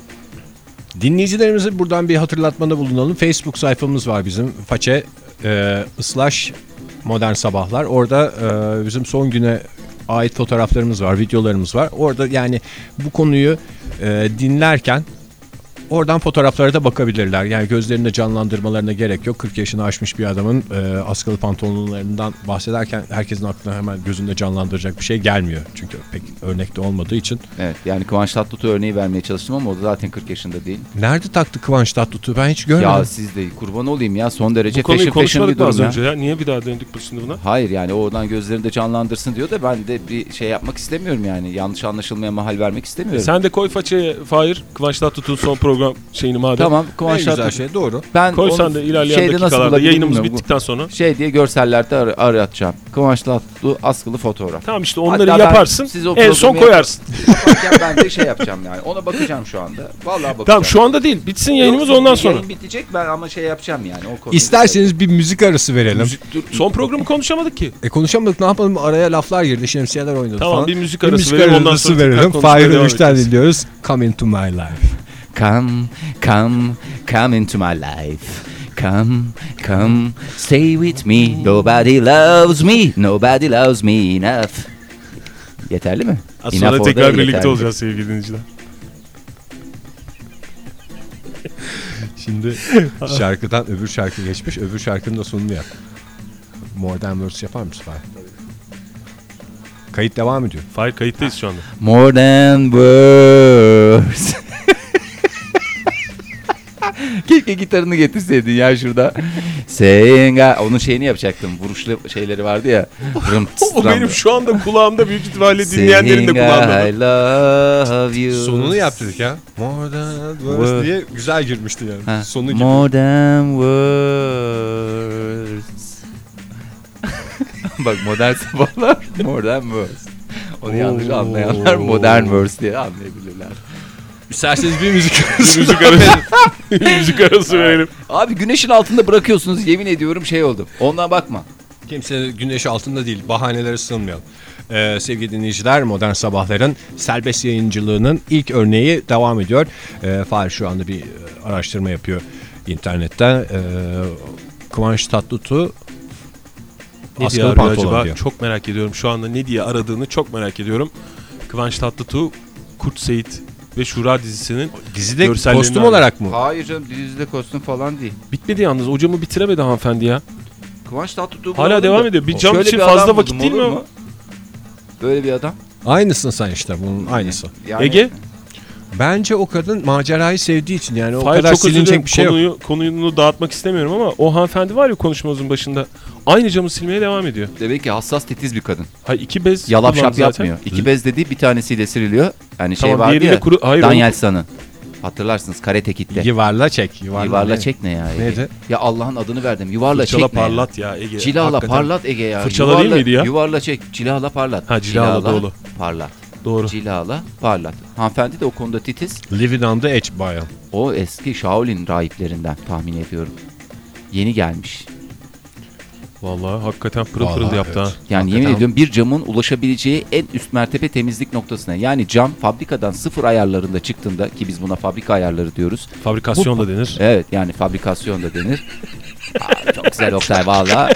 Dinleyicilerimize buradan bir hatırlatmada bulunalım. Facebook sayfamız var bizim. Façe e, slash modern sabahlar. Orada e, bizim son güne ait fotoğraflarımız var, videolarımız var. Orada yani bu konuyu e, dinlerken oradan fotoğraflara da bakabilirler. Yani gözlerinde canlandırmalarına gerek yok. 40 yaşını aşmış bir adamın e, askılı pantolonlarından bahsederken herkesin aklına hemen gözünde canlandıracak bir şey gelmiyor. Çünkü pek örnekte olmadığı için. Evet yani Kıvanç Tatlıtuğ örneği vermeye çalıştım ama o da zaten 40 yaşında değil. Nerede taktı Kıvanç Tatlıtuğ? Ben hiç görmedim. Ya siz de kurban olayım ya son derece Bu konuyu fashion fashion bir konuşmadık mı az durum ya. önce ya. Niye bir daha döndük bu şimdi buna? Hayır yani oradan gözlerinde canlandırsın diyor da ben de bir şey yapmak istemiyorum yani. Yanlış anlaşılmaya mahal vermek istemiyorum. Sen de koy façaya Fahir. Kıvanç Tatlıtuğ'un son program şeyini madem. Tamam En Kıvanç güzel Tatlıtuğ. şey doğru. Ben Koy onu sen de ilerleyen şeyde dakikalarda yayınımız bittikten sonra. Şey diye görsellerde ar- aratacağım. Tatlıtuğ askılı fotoğraf. Tamam işte onları Hatta yaparsın. siz o En son koyarsın. Ben de şey yapacağım yani. Ona bakacağım şu anda. Vallahi bakacağım. Tamam şu anda değil. Bitsin yayınımız Yok, ondan sonra. Yayın bitecek ben ama şey yapacağım yani. O konuyu İsterseniz bir müzik arası verelim. Son programı konuşamadık ki. E konuşamadık ne yapalım araya laflar girdi şemsiyeler oynadı Tamam, falan. bir müzik arası verelim, ondan arası sonra verelim. Öğüş'ten edeceğiz. dinliyoruz. Come into my life. Come, come, come into my life. Come, come, stay with me. Nobody loves me. Nobody loves me enough. Yeterli mi? Az Enough sonra tekrar birlikte yeterli. olacağız sevgili dinleyiciler. Şimdi şarkıdan öbür şarkı geçmiş. Öbür şarkının da sonunu yap. Modern Verse yapar mısın Fahir? Kayıt devam ediyor. Fahir kayıttayız şu anda. More than words. Keşke gitarını getirseydin ya şurada. I- Onun şeyini yapacaktım. Vuruşlu şeyleri vardı ya. Rım tıs O benim şu anda kulağımda büyük ihtimalle dinleyenlerin de kulağında. I love you. Sonunu yap dedik ya. Modern Word. Verse diye güzel girmişti yani. Ha, Sonu gibi. More than words. Bak modern sabahlar more than words. Onu yanlış anlayanlar modern words diye anlayabilirler. İsterseniz bir müzik Bir müzik arası, bir müzik arası verelim. Abi güneşin altında bırakıyorsunuz yemin ediyorum şey oldu. Ondan bakma. Kimse güneş altında değil. Bahanelere sığınmayalım. Ee, sevgili dinleyiciler Modern Sabahların serbest yayıncılığının ilk örneği devam ediyor. Ee, Fahir şu anda bir e, araştırma yapıyor internette. Ee, Kıvanç Tatlıtuğ Ne diye askılı arıyor pantolon acaba? diyor. Çok merak ediyorum. Şu anda ne diye aradığını çok merak ediyorum. Kıvanç Tatlıtuğ, Kurt Seyit ve Şura dizisinin Dizide görsellerini kostüm olarak mı? Hayır canım dizide kostüm falan değil. bitmedi yalnız. Hocamı bitiremedi hanımefendi ya. Kıvanç Tatlıtuğ Hala devam ediyor. Bir cam için fazla vakit değil mi o? Böyle bir adam. Aynısın sen işte bunun aynısı. Yani- Ege? Bence o kadın macerayı sevdiği için yani o Fahir kadar çok silinecek bir şey yok. konuyu, Konuyunu dağıtmak istemiyorum ama o hanımefendi var ya konuşmamızın başında. Aynı camı silmeye devam ediyor. Demek ki hassas titiz bir kadın. Hay iki bez Yalap şap zaten. yapmıyor. İki bez dediği bir tanesiyle siriliyor. Yani şey Tamam vardı ya. kuru... Hayır Daniel. San'ın. Hatırlarsınız Karate Kid'de. Yuvarla çek. Yuvarla, Yuvarla ne? çek ne ya Ege? Neydi? Ya Allah'ın adını verdim. Yuvarla Fırçala çek ne ya? parlat ya Ege. Cilala Hakikaten. parlat Ege ya. Fırçala değil Yuvarla- miydi ya? Yuvarla çek. Cilala parlat. Ha, cilala, doğru. Parlat. Doğru. Cilala parlat. Hanımefendi de o konuda titiz. Living on the Edge bayan. O eski Shaolin rahiplerinden tahmin ediyorum. Yeni gelmiş. Vallahi hakikaten pırıl pırıl Vallahi yaptı evet. ha. Yani Hakikaten. yemin ediyorum bir camın ulaşabileceği en üst mertebe temizlik noktasına. Yani cam fabrikadan sıfır ayarlarında çıktığında ki biz buna fabrika ayarları diyoruz. Fabrikasyon da denir. Evet yani fabrikasyon da denir. Aa, çok güzel Oktay valla.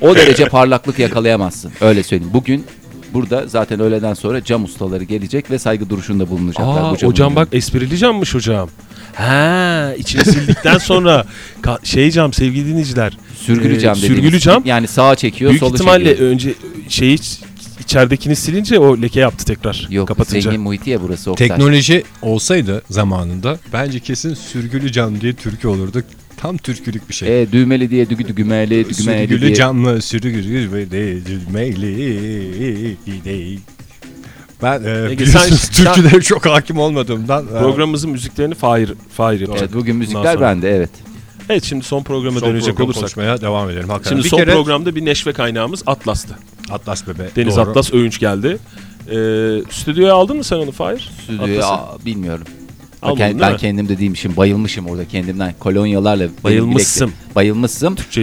o derece parlaklık yakalayamazsın. Öyle söyleyeyim. Bugün burada zaten öğleden sonra cam ustaları gelecek ve saygı duruşunda bulunacaklar. Aa, bu hocam önünde. bak esprili cammış hocam. Ha, içini sildikten sonra ka- şey cam sevgili dinleyiciler. Sürgülü Ee, cam dediğimiz. sürgülü cam. Yani sağa çekiyor, Büyük solu ihtimalle çekiyor. önce şeyi içeridekini silince o leke yaptı tekrar Yok kapatınca. zengin muhiti ya burası Oktay. Teknoloji olsaydı zamanında bence kesin sürgülü cam diye türkü olurdu. Tam türkülük bir şey. E, düğmeli diye dügü düğmeli düğmeli sürgülü diye. camlı sürgülü düğmeli düğmeli değil. Ben e, Ege, biliyorsunuz sen- türkülere çok hakim olmadığımdan. e, Programımızın müziklerini Fahir, Fahir yapacak. Evet, bugün müzikler bende evet. Evet şimdi son programa son dönecek program olursak. konuşmaya devam edelim. Hakikaten. Şimdi bir son kere programda bir neşve kaynağımız Atlas'tı. Atlas Bebe. Deniz doğru. Atlas Övünç geldi. Ee, stüdyoya aldın mı sen onu Fahir? Stüdyoya bilmiyorum. Almadın ben ben kendim de değilmişim. Bayılmışım orada kendimden. Kolonyalarla Bayılmışsın. bilekler-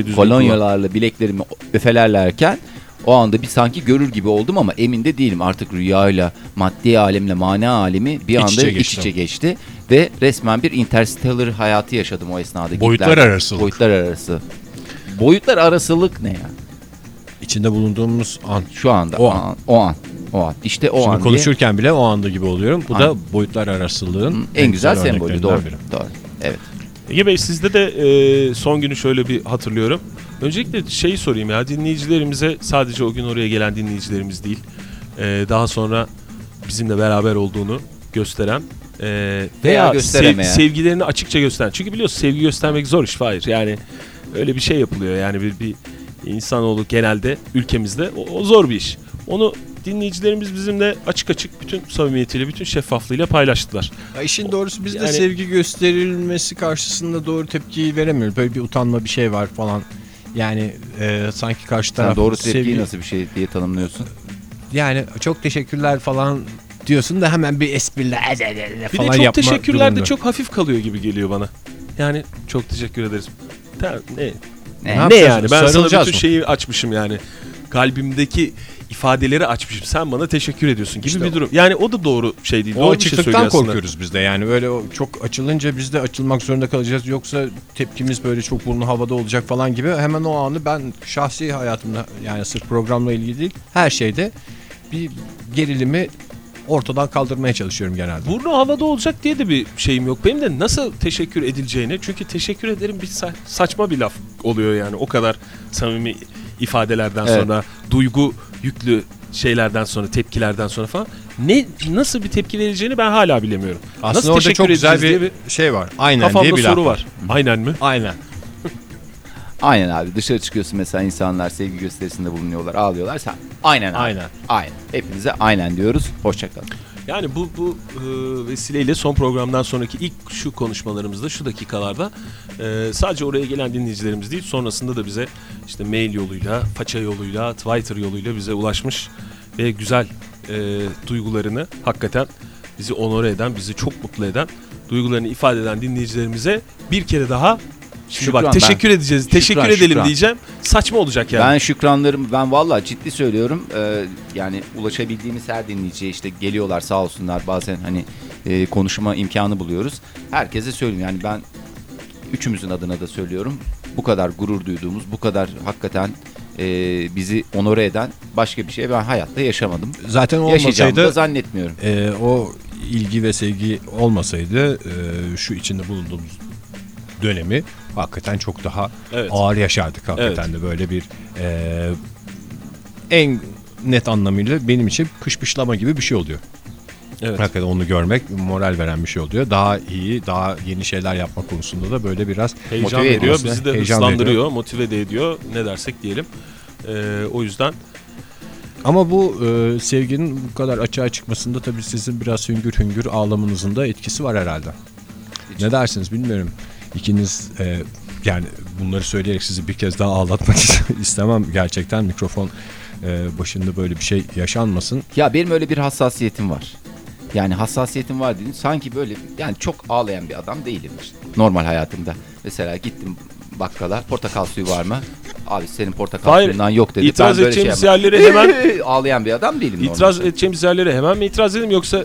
düzgün Kolonyalarla bileklerimi öfelerlerken o anda bir sanki görür gibi oldum ama emin de değilim. Artık rüyayla, maddi alemle, mana alemi bir İç anda içe iç geçti. içe geçti. Ve resmen bir interstellar hayatı yaşadım o esnada. Boyutlar Gitler- arasılık. Boyutlar arası. Boyutlar arasılık ne ya? İçinde bulunduğumuz an. Şu anda. O O an. an. O an. O an. İşte o Şimdi an diye konuşurken bile o anda gibi oluyorum. Bu da An. boyutlar arasılığın en güzel sembolü. örneklerinden Doğru. biri. Doğru. Evet. Ege Bey sizde de e, son günü şöyle bir hatırlıyorum. Öncelikle şeyi sorayım ya dinleyicilerimize sadece o gün oraya gelen dinleyicilerimiz değil. e, daha sonra bizimle beraber olduğunu gösteren e, veya sev- gösteremeyen. sevgilerini açıkça gösteren. Çünkü biliyorsun sevgi göstermek zor iş Fahir. Yani öyle bir şey yapılıyor. Yani bir, bir insanoğlu genelde ülkemizde o, o zor bir iş. Onu dinleyicilerimiz bizimle açık açık bütün samimiyetiyle, bütün şeffaflığıyla paylaştılar. Ya işin doğrusu biz de Yani- sevgi gösterilmesi karşısında doğru tepkiyi veremiyoruz. Böyle bir utanma bir şey var falan. Yani e, sanki karşı taraf Sen doğru tepkiyi sevgi- nasıl bir şey diye tanımlıyorsun? yani çok teşekkürler falan diyorsun da hemen bir espriler Bir falan de çok yapma teşekkürler de durumunda. çok hafif kalıyor gibi geliyor bana. Yani çok teşekkür ederiz. Tamam, ne? Ne? Ne, yapacağız? yani? Ben sana bütün mı? şeyi açmışım yani. Kalbimdeki ifadeleri açmışım. Sen bana teşekkür ediyorsun gibi İşte bir durum. Yani o da doğru şey değil. O doğru şey açıklıktan aslında. korkuyoruz biz de yani böyle çok açılınca biz de açılmak zorunda kalacağız yoksa tepkimiz böyle çok burnu havada olacak falan gibi hemen o anı ben şahsi hayatımda yani sırf programla ilgili değil her şeyde bir gerilimi ortadan kaldırmaya çalışıyorum genelde. Burnu havada olacak diye de bir şeyim yok. Benim de nasıl teşekkür edileceğine. Çünkü teşekkür ederim bir sa- saçma bir laf oluyor yani. O kadar samimi ifadelerden Evet. sonra, duygu yüklü şeylerden sonra, tepkilerden sonra falan. Ne nasıl bir tepki vereceğini ben hala bilemiyorum. Aslında nasıl orada çok güzel bir, diye şey var. Aynen diye Kafamda bir soru var. Aynen mi? Aynen. Aynen abi dışarı çıkıyorsun mesela insanlar sevgi gösterisinde bulunuyorlar ağlıyorlar sen aynen abi. Aynen. Aynen. Hepinize aynen diyoruz. Hoşçakalın. Yani bu bu e, vesileyle son programdan sonraki ilk şu konuşmalarımızda şu dakikalarda e, sadece oraya gelen dinleyicilerimiz değil sonrasında da bize işte mail yoluyla, faça yoluyla, Twitter yoluyla bize ulaşmış ve güzel e, duygularını hakikaten bizi onore eden, bizi çok mutlu eden duygularını ifade eden dinleyicilerimize bir kere daha Şimdi Şükran, bak teşekkür edeceğiz. Şükran, teşekkür edelim şükran. diyeceğim. Saçma olacak yani. Ben şükranlarım ben vallahi ciddi söylüyorum. Ee, yani ulaşabildiğimiz her dinleyiciye işte geliyorlar sağ olsunlar bazen hani e, konuşma imkanı buluyoruz. Herkese söylüyorum yani ben üçümüzün adına da söylüyorum. Bu kadar gurur duyduğumuz, bu kadar hakikaten e, bizi onore eden başka bir şey ben hayatta yaşamadım. Zaten Yaşayacağımı da olmasaydı zannetmiyorum. e, o ilgi ve sevgi olmasaydı e, şu içinde bulunduğumuz dönemi hakikaten çok daha Evet. ağır yaşardık hakikaten de böyle bir e, en net anlamıyla benim için kışpışlama gibi bir şey oluyor. Evet. Hakikaten onu görmek moral veren bir şey oluyor. Daha iyi, daha yeni şeyler yapma konusunda da böyle biraz Heyecan Motive ediyor. bizi de Heyecan hırslandırıyor, veriyor. motive de ediyor. Ne dersek diyelim. Ee, o yüzden Ama bu e, sevginin bu kadar açığa çıkmasında tabii sizin biraz hüngür hüngür ağlamanızın da etkisi var herhalde. Ne dersiniz bilmiyorum. İkiniz e, yani bunları söyleyerek sizi bir kez daha ağlatmak istemem gerçekten. Mikrofon e, başında böyle bir şey yaşanmasın. Ya benim öyle bir hassasiyetim var. Yani hassasiyetim var dedim. Sanki böyle yani çok ağlayan bir adam değilim işte. Normal hayatımda. Mesela gittim bakkala portakal suyu var mı? Abi senin portakal Hayır, suyundan yok dedi. itiraz Ben böyle şey edeceğimiz yapmam. yerlere hemen ağlayan bir adam değilim. itiraz normalde. edeceğimiz yerlere hemen mi itiraz edelim yoksa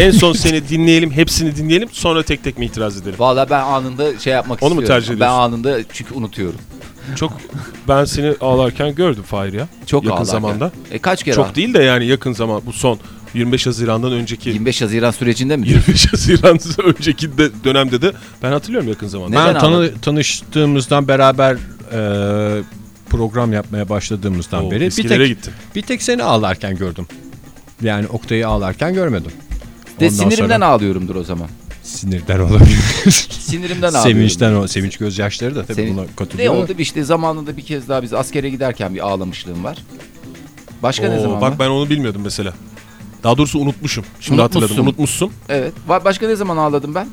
en son seni dinleyelim, hepsini dinleyelim sonra tek tek mi itiraz edelim? Valla ben anında şey yapmak Onu mu istiyorum. tercih Ben ediyorsun? anında çünkü unutuyorum. Çok ben seni ağlarken gördüm Fahir ya. Çok yakın ağlarken. zamanda. E kaç kere Çok değil de yani yakın zaman bu son 25 Haziran'dan önceki 25 Haziran sürecinde mi? 25 Haziran önceki de, dönemde de ben hatırlıyorum yakın zamanda. Neden ben tanı- tanıştığımızdan beraber e, program yapmaya başladığımızdan Oo, beri bir tek, gittin. bir tek seni ağlarken gördüm. Yani Oktay'ı ağlarken görmedim. De Ondan sinirimden sonra- ağlıyorumdur o zaman. Sinirden olabilir. Sinirimden ağlıyorum. Sevinçten o sevinç gözyaşları da tabii Sevin- buna Ne katılıyor. oldu? İşte zamanında bir kez daha biz askere giderken bir ağlamışlığım var. Başka ne Oo, zaman bak ben onu bilmiyordum mesela. Daha doğrusu unutmuşum. Şimdi hatırladım. Unutmuşsun. Unutmuşsun. Evet. Başka ne zaman ağladım ben?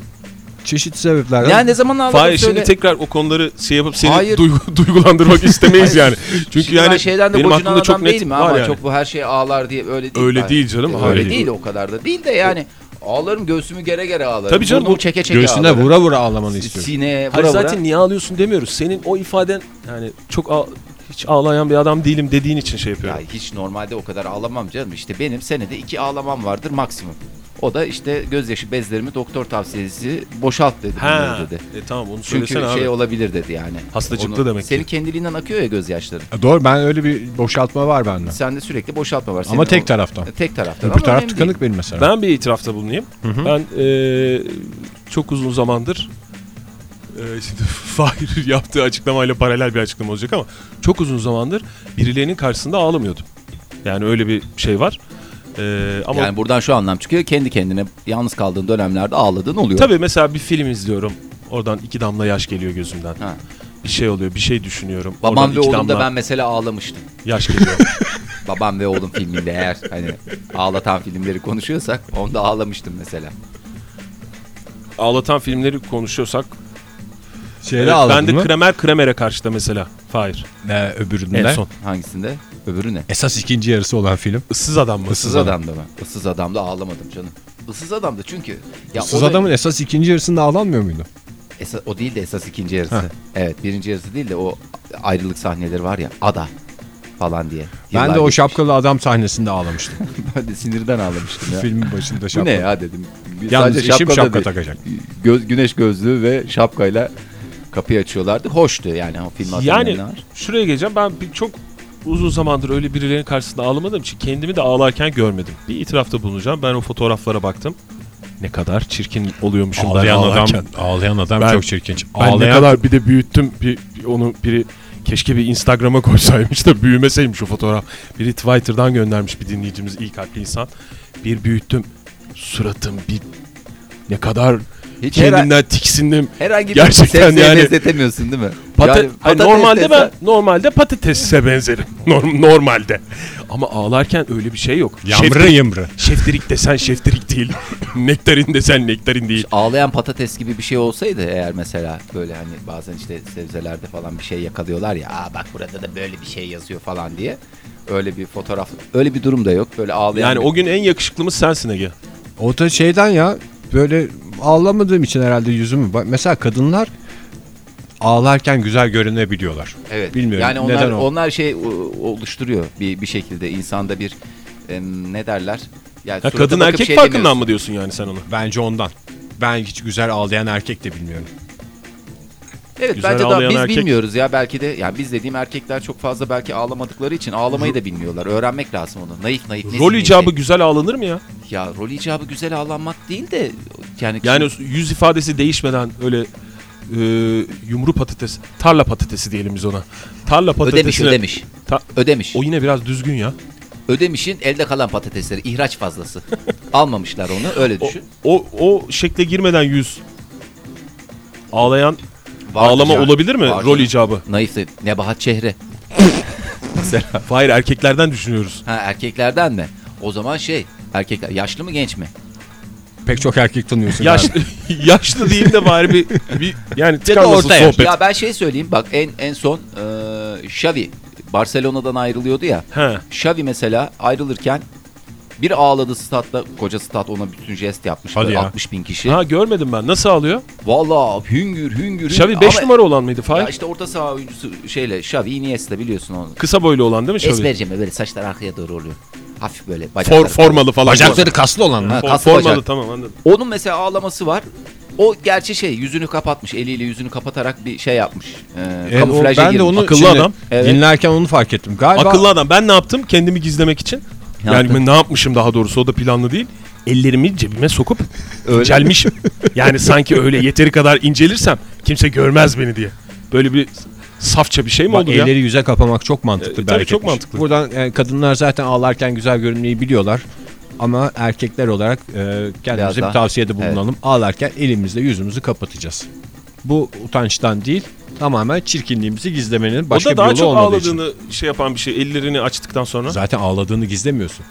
Çeşitli sebeplerden. Ya ne zaman ağladım Fahir söyle. şimdi tekrar o konuları şey yapıp seni Hayır. duygu- duygulandırmak istemeyiz yani. Çünkü Şimdi yani ben şeyden de benim aklımda çok net değilim var ama yani. çok bu her şey ağlar diye öyle değil. Öyle Ben- değil canım, Öyle hayır. değil o kadar da değil de yani ağlarım göğsümü gere gere ağlarım. Tabii canım, Burnumu bu çeke çeke Göğsüne ağlarım. vura vura ağlamanı istiyorum. Sineye Hayır vura vura. zaten niye ağlıyorsun demiyoruz. Senin o ifaden yani çok ağ- hiç ağlayan bir adam değilim dediğin için şey Ya yapıyorum. hiç normalde o kadar ağlamam canım. İşte benim senede iki ağlamam vardır maksimum. O da işte gözyaşı bezlerimi doktor tavsiyesi boşalt dedi. Ha. dedi. E, tamam onu Çünkü söylesene şey abi. olabilir dedi yani. Hastacıklı demek ki. Senin kendiliğinden akıyor ya gözyaşları. Doğru ben öyle bir boşaltma var bende. Sende sürekli boşaltma var. Ama Senin tek o- taraftan. Tek taraftan. Öbür Ama taraf önemli tıkanık benim mesela. Ben bir itirafta bulunayım. Ben e, çok uzun zamandır e, şimdi Fahir yaptığı açıklamayla paralel bir açıklama olacak ama çok uzun zamandır birilerinin karşısında ağlamıyordum. Yani öyle bir şey var. E, ama Yani buradan şu anlam çıkıyor. Kendi kendine yalnız kaldığın dönemlerde ağladığın oluyor. tabii mesela bir film izliyorum. Oradan iki damla yaş geliyor gözümden. Ha. Bir şey oluyor, bir şey düşünüyorum. Babam Oradan ve iki oğlumda damla ben mesela ağlamıştım. yaş geliyor. Babam ve oğlum filminde eğer hani ağlatan filmleri konuşuyorsak onda ağlamıştım mesela. Ağlatan filmleri konuşuyorsak Şeyde evet, ben de mı? Kremer Kremer'e karşı da mesela. Fahir. Ee, öbüründe. En son. Hangisinde? Öbürü ne? Esas ikinci yarısı olan film. Issız adam mı? Issız Adam'da mı? Issız Adam'da ağlamadım canım. Issız Adam'da çünkü. Ya Sız o da- adamın esas ikinci yarısında ağlanmıyor muydu? Esa- o değil de esas ikinci yarısı. Ha. Evet birinci yarısı değil de o ayrılık sahneleri var ya. Ada falan diye. Ben de o geçmiş. şapkalı adam sahnesinde ağlamıştım. ben de sinirden ağlamıştım ya. Filmin başında Bu şapka. ne ya dedim. Yalnız Sadece eşim şapka değil. takacak. Göz, güneş gözlüğü ve şapkayla kapıyı açıyorlardı. Hoştu yani o film Yani şuraya geleceğim. Ben bir çok uzun zamandır öyle birilerinin karşısında ağlamadığım için kendimi de ağlarken görmedim. Bir itirafta bulunacağım. Ben o fotoğraflara baktım. Ne kadar çirkin oluyormuşum ben Ağlayan adam, ağlarken. ağlayan adam Ben- çok çirkin. Ben ağlayan, ne kadar bir de büyüttüm. Bir, bir onu biri keşke bir Instagram'a koysaymış da büyümeseymiş o fotoğraf. Biri Twitter'dan göndermiş bir dinleyicimiz iyi kalpli insan. Bir büyüttüm. Suratım bir ne kadar Hiç kendimden tiksindim. herhangi bir Gerçekten sebzeye yani- benzetemiyorsun değil mi? Pata- Yani Hayır, patates normalde desen- ben normalde patatese benzerim. Norm- normalde. Ama ağlarken öyle bir şey yok. Yamrı Şeftirik, yımrı. şeftirik desen şeftirik değil. nektarin desen nektarin değil. ağlayan patates gibi bir şey olsaydı eğer mesela böyle hani bazen işte sebzelerde falan bir şey yakalıyorlar ya Aa bak burada da böyle bir şey yazıyor falan diye öyle bir fotoğraf öyle bir durum da yok böyle ağlayan Yani bir- o gün en yakışıklımız sensin Ege. O da şeyden ya böyle ağlamadığım için herhalde yüzümü. Mesela kadınlar ağlarken güzel görünebiliyorlar. evet bilmiyorum, yani onlar neden o? onlar şey oluşturuyor bir bir şekilde insanda bir em, ne derler yani Ya surata kadın erkek şey farkından demiyorsun. mı diyorsun yani sen onu? Bence ondan. Ben hiç güzel ağlayan erkek de bilmiyorum. Evet Güzel bence daha biz erkek- bilmiyoruz ya belki de yani biz dediğim erkekler çok fazla belki ağlamadıkları için ağlamayı da bilmiyorlar. Öğrenmek lazım onu. Naif naif. Rol neyse. icabı güzel ağlanır mı ya? Ya rol icabı güzel ağlanmak değil de yani Yani yüz ifadesi değişmeden öyle e, yumru patates, tarla patatesi diyelim biz ona. Tarla ödemiş patatesine... ödemiş. Ta- Ödemiş. o yine biraz düzgün ya. Ödemiş'in elde kalan patatesleri ihraç fazlası. Almamışlar onu öyle O, düşün. o, o şekle girmeden yüz ağlayan Vardır ağlama ya. olabilir mi? Var Rol icabı. Naif de Nebahat Çehre. Mesela. Hayır erkeklerden düşünüyoruz. Ha erkeklerden mi? O zaman şey erkekler yaşlı mı genç mi? Pek çok erkek tanıyorsun. Yaşlı, galiba. yaşlı değil de bari bir, bir yani Ya orta yaş. sohbet. Ya ben şey söyleyeyim bak en en son e, Xavi Barcelona'dan ayrılıyordu ya. He. Xavi mesela ayrılırken bir ağladı statta. Koca stat ona bütün jest yapmış. Hadi ya. 60 bin kişi. Ha görmedim ben. Nasıl ağlıyor? Vallahi hüngür hüngür. hüngür. Xavi 5 Ama- numara olan mıydı Fahir? Ya işte orta saha oyuncusu şeyle Xavi Iniesta biliyorsun onu. Kısa boylu olan değil mi Xavi? Esmerce böyle saçlar arkaya doğru oluyor. Hafif böyle bacakları. For, formalı falan. Bacakları kaslı olanlar. Ha, For- kaslı formalı bacak. tamam anladım. Onun mesela ağlaması var. O gerçi şey yüzünü kapatmış. Eliyle yüzünü kapatarak bir şey yapmış. Ee, E, o- ben de girmiş. onu Akıllı şimdi adam. Evet. dinlerken onu fark ettim. Galiba Akıllı adam. Ben ne yaptım? Kendimi gizlemek için. Yani ben ne yapmışım daha doğrusu o da planlı değil. Ellerimi cebime sokup Öyle. incelmişim. yani sanki öyle yeteri kadar incelirsem kimse görmez beni diye. Böyle bir safça bir şey mi Bak, oldu ya? elleri yüze kapamak çok mantıklı E, tabii çok mantıklı. Buradan e, kadınlar zaten ağlarken güzel görünmeyi biliyorlar. Ama erkekler olarak e, Biraz kendimize daha- bir tavsiyede bulunalım. Ağlarken elimizle yüzümüzü kapatacağız. Bu utançtan değil tamamen çirkinliğimizi gizlemenin O başka da bir daha yolu çok olmadığı için. ağladığını şey yapan bir şey. Ellerini açtıktan sonra. Zaten ağladığını gizlemiyorsun.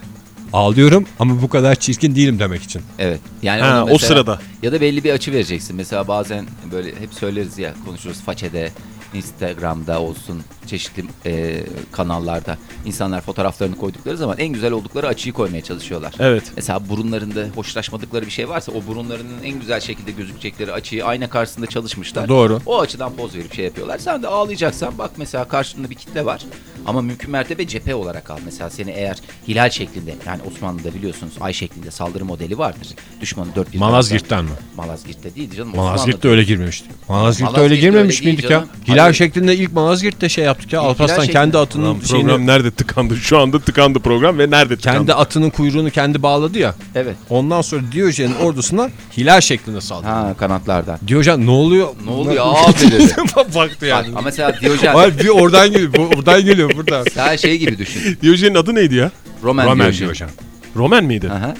Ağlıyorum ama bu kadar çirkin değilim demek için. Evet. Yani Ha, onu o sırada. Ya da belli bir açı vereceksin. Mesela bazen böyle hep söyleriz ya konuşuruz façede, Instagram'da olsun çeşitli e, kanallarda insanlar fotoğraflarını koydukları zaman en güzel oldukları açıyı koymaya çalışıyorlar. Evet. Mesela burunlarında hoşlaşmadıkları bir şey varsa o burunlarının en güzel şekilde gözükecekleri açıyı ayna karşısında çalışmışlar. Doğru. O açıdan poz verip şey yapıyorlar. Sen de ağlayacaksan bak mesela karşında bir kitle var. Ama mümkün mertebe cephe olarak al. Mesela seni eğer hilal şeklinde yani Osmanlı'da biliyorsunuz ay şeklinde saldırı modeli vardır. Düşmanı dört bir Malazgirt'ten mi? Malazgirt'te değil canım. Malazgirt'te Osmanlı'da. öyle girmemişti. Malazgirt'te Malazgirt'te öyle girmemiş öyle değil miydik ya? canım. Hilal Hayır. şeklinde ilk Malazgirt'te şey yaptık ya. Alparslan kendi atının Lan şeyini, program nerede tıkandı? Şu anda tıkandı program ve nerede tıkandı? kendi atının kuyruğunu kendi bağladı ya. Evet. Ondan sonra Diyojen'in ordusuna hilal şeklinde saldırdı. Ha kanatlardan. Diyojen ne oluyor? Ne oluyor abi dedi. Baktı yani. Ama mesela Diyojen Hayır bir oradan geliyor. bu- Buradan geliyor buradan. daha şey gibi düşün. Diyojen'in adı neydi ya? Roman, Roman Diyojen. Diyojen. Roman mıydı? Aha.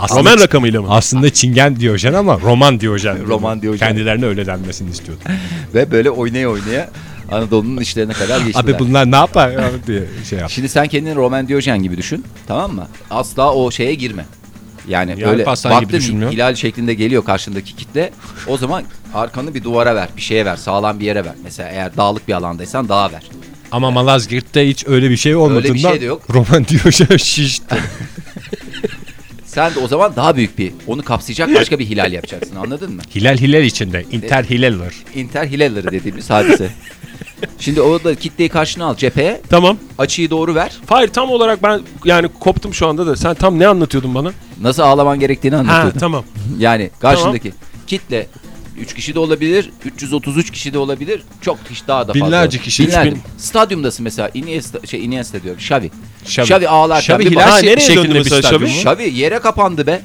Aslında, Roman rakamıyla mı? aslında Çingen Diyojen ama Roman Diyojen. Roman Diyojen. Kendilerine öyle denmesini istiyordu. Ve böyle oynaya oynaya Anadolu'nun işlerine kadar geçtiler. Abi bunlar ne yapar ya diye şey yaptı. Şimdi sen kendini Roman Diyojen gibi düşün. Tamam mı? Asla o şeye girme. Yani Yani öyle baktın hilal şeklinde geliyor karşındaki kitle. O zaman arkanı bir duvara ver, bir şeye ver, sağlam bir yere ver. Mesela eğer dağlık bir alandaysan dağa ver. Ama Malazgirt'te hiç öyle bir şey olmadığından şey de yok. Roman Diyojen şişti. Sen de o zaman daha büyük bir, onu kapsayacak başka bir hilal yapacaksın anladın mı? Hilal Hilal içinde. Inter Hilaller. Inter hilalleri dediğimiz hadise. Şimdi o da kitleyi karşına al cepheye, Tamam. açıyı doğru ver. Hayır tam olarak ben yani koptum şu anda da. Sen tam ne anlatıyordun bana? Nasıl ağlaman gerektiğini Ha anlatıyordum. tamam. Yani karşındaki kitle 3 kişi de olabilir, 333 kişi de olabilir. Çok kişi daha da fazla. Binlerce kişi, Binlerce. 3000. Stadyumdasın mesela Iniesta şey Iniesta diyorum. Xavi. Xavi. Xavi, ağlarken Xavi bir Hilal bak- Ha, şey- nereye şeklinde mesela Xavi? Xavi yere kapandı be.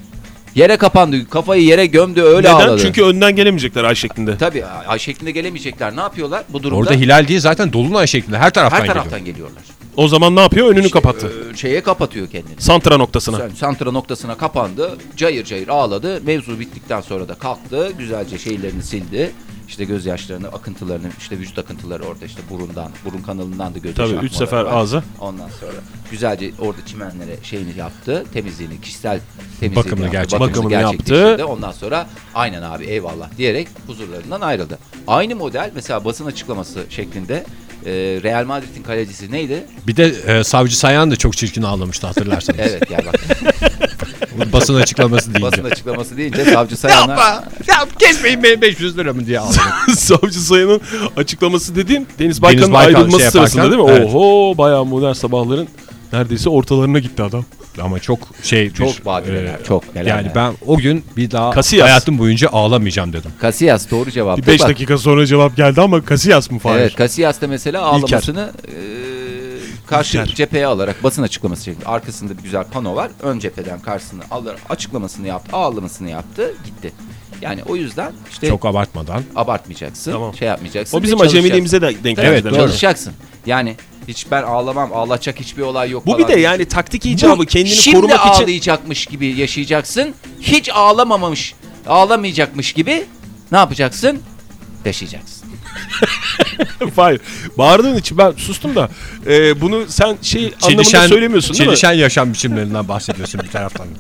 Yere kapandı. Kafayı yere gömdü öyle Neden? ağladı. Çünkü önden gelemeyecekler ay şeklinde. Tabii ay şeklinde gelemeyecekler. Ne yapıyorlar bu durumda? Orada Hilal değil zaten Dolunay şeklinde her taraftan, her geliyor. taraftan geliyorlar. O zaman ne yapıyor? Önünü kapattı. Ee, şeye kapatıyor kendini. Santra noktasına. Sen- Santra noktasına kapandı. Cayır cayır ağladı. Mevzu bittikten sonra da kalktı. Güzelce şeylerini sildi. İşte gözyaşlarını, akıntılarını, işte vücut akıntıları orada işte burundan, burun kanalından da gözyaşı Tabii üç akmaları sefer var. ağza. Ondan sonra güzelce orada çimenlere şeyini yaptı. Temizliğini, kişisel temizliğini Bakımını yaptı. gerçek- bakımını yaptı. Ondan sonra aynen abi eyvallah diyerek huzurlarından ayrıldı. Aynı model mesela basın açıklaması şeklinde e, Real Madrid'in kalecisi neydi? Bir de e, Savcı Sayan da çok çirkin ağlamıştı hatırlarsanız. Evet gel bak. Basın açıklaması deyince. basın açıklaması deyince savcı Sayan'a Yapma. Ya kesmeyin beni 500 lira mı diye ağladı. Savcı Sayın'ın açıklaması dediğin Deniz Baykal'ın Baykal ayrılması şey sırasında değil mi? evet. Oho bayağı modern sabahların neredeyse ortalarına gitti adam. Ama çok şey Çok bir, badireler, çok neler Yani neler. ben o gün bir daha Casillas. hayatım boyunca ağlamayacağım dedim. Casillas doğru cevap. Bir 5 dakika sonra cevap geldi ama Casillas mı Fahir? Evet Casillas da mesela ağlamasını e, karşı İlker. cepheye alarak basın açıklaması şeklinde. Arkasında bir güzel pano var. Ön cepheden karşısına alarak açıklamasını yaptı. Ağlamasını yaptı. Gitti. Yani o yüzden işte Çok abartmadan. abartmayacaksın. Tamam. Şey yapmayacaksın. O bizim acemiliğimize de denk geldi. Evet, doğru. Çalışacaksın. Yani hiç ben ağlamam, ağlatacak hiçbir olay yok Bu bir de yani taktik icabı kendini Şimdi korumak için ağlayacakmış gibi yaşayacaksın. Hiç ağlamamış, ağlamayacakmış gibi ne yapacaksın? Yaşayacaksın. Hayır. Bağırdığın için ben sustum da e, bunu sen şey anlamında Çelişen, söylemiyorsun değil mi? çelişen yaşam biçimlerinden bahsediyorsun bir taraftan.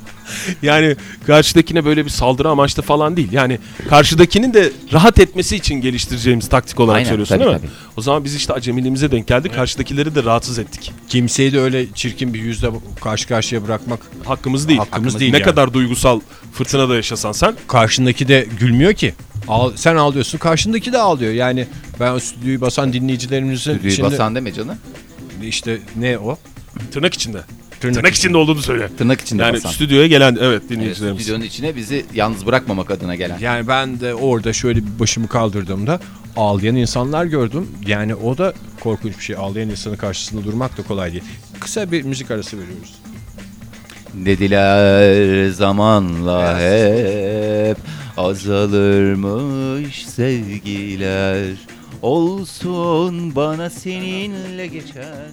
Yani karşıdakine böyle bir saldırı amaçlı falan değil. Yani karşıdakinin de rahat etmesi için geliştireceğimiz taktik olarak Aynen, söylüyorsun tabii, değil mi? tabii. O zaman biz işte acemiliğimize denk geldik. Karşıdakileri de rahatsız ettik. Kimseyi de öyle çirkin bir yüzle karşı karşıya bırakmak Hakkımız değil. Hakkımız değil Ne yani. kadar duygusal fırtına da yaşasan sen. karşındaki de gülmüyor ki. Ağ- sen ağlıyorsun karşındaki de ağlıyor. Yani ben o stüdyoyu basan dinleyicilerimizin Düğü içinde basan deme canım. işte ne o? Tırnak içinde. Tırnak Tırnak, içinde olduğunu söyle. Tırnak içinde Yani basan. stüdyoya gelen evet Evet, dinleyicilerimiz. stüdyonun içine bizi yalnız bırakmamak adına gelen. Yani ben de orada şöyle bir başımı kaldırdığımda ağlayan insanlar gördüm. Yani o da korkunç bir şey. Ağlayan insanın karşısında durmak da kolay değil. Kısa bir müzik arası veriyoruz. Dediler zamanla hep azalırmış sevgiler. Olsun bana seninle geçen.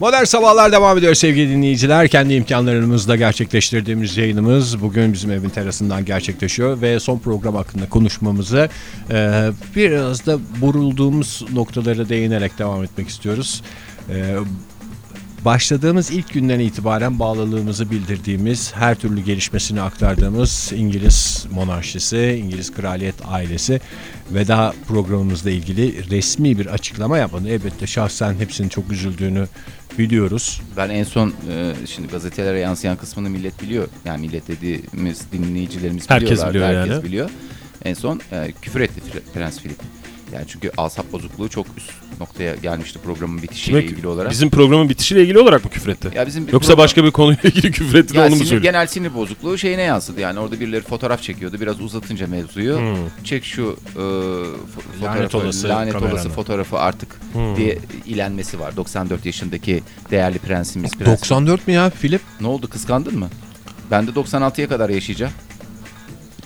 Modern Sabahlar devam ediyor sevgili dinleyiciler. Kendi imkanlarımızla gerçekleştirdiğimiz yayınımız bugün bizim evin terasından gerçekleşiyor. Ve son program hakkında konuşmamızı e, biraz da burulduğumuz noktalara değinerek devam etmek istiyoruz. E, başladığımız ilk günden itibaren bağlılığımızı bildirdiğimiz, her türlü gelişmesini aktardığımız İngiliz monarşisi, İngiliz kraliyet ailesi ve daha programımızla ilgili resmi bir açıklama yapmadı. Elbette şahsen hepsinin çok üzüldüğünü biliyoruz. Ben en son e, şimdi gazetelere yansıyan kısmını millet biliyor. Yani millet dediğimiz dinleyicilerimiz Herkes biliyorlar. biliyor herkes yani. biliyor. En son e, küfür etti Prens Philip. Yani çünkü asap bozukluğu çok üst noktaya gelmişti programın bitişiyle Demek ilgili olarak. Bizim programın bitişiyle ilgili olarak mı küfretti? ya bizim Yoksa program- başka bir konuyla ilgili küfretti de ya onu mu sinir, söylüyor? genel sinir bozukluğu şeyine yansıdı. Yani orada birileri fotoğraf çekiyordu. Biraz uzatınca mevzuyu. Hmm. Çek şu e, fo- Lanet fotoğrafı, olası lanet olası fotoğrafı artık Hmm. diye ilenmesi var. 94 yaşındaki değerli prensimiz. Prens 94 mi ya Filip? Ne oldu kıskandın mı? Ben de 96'ya kadar yaşayacağım.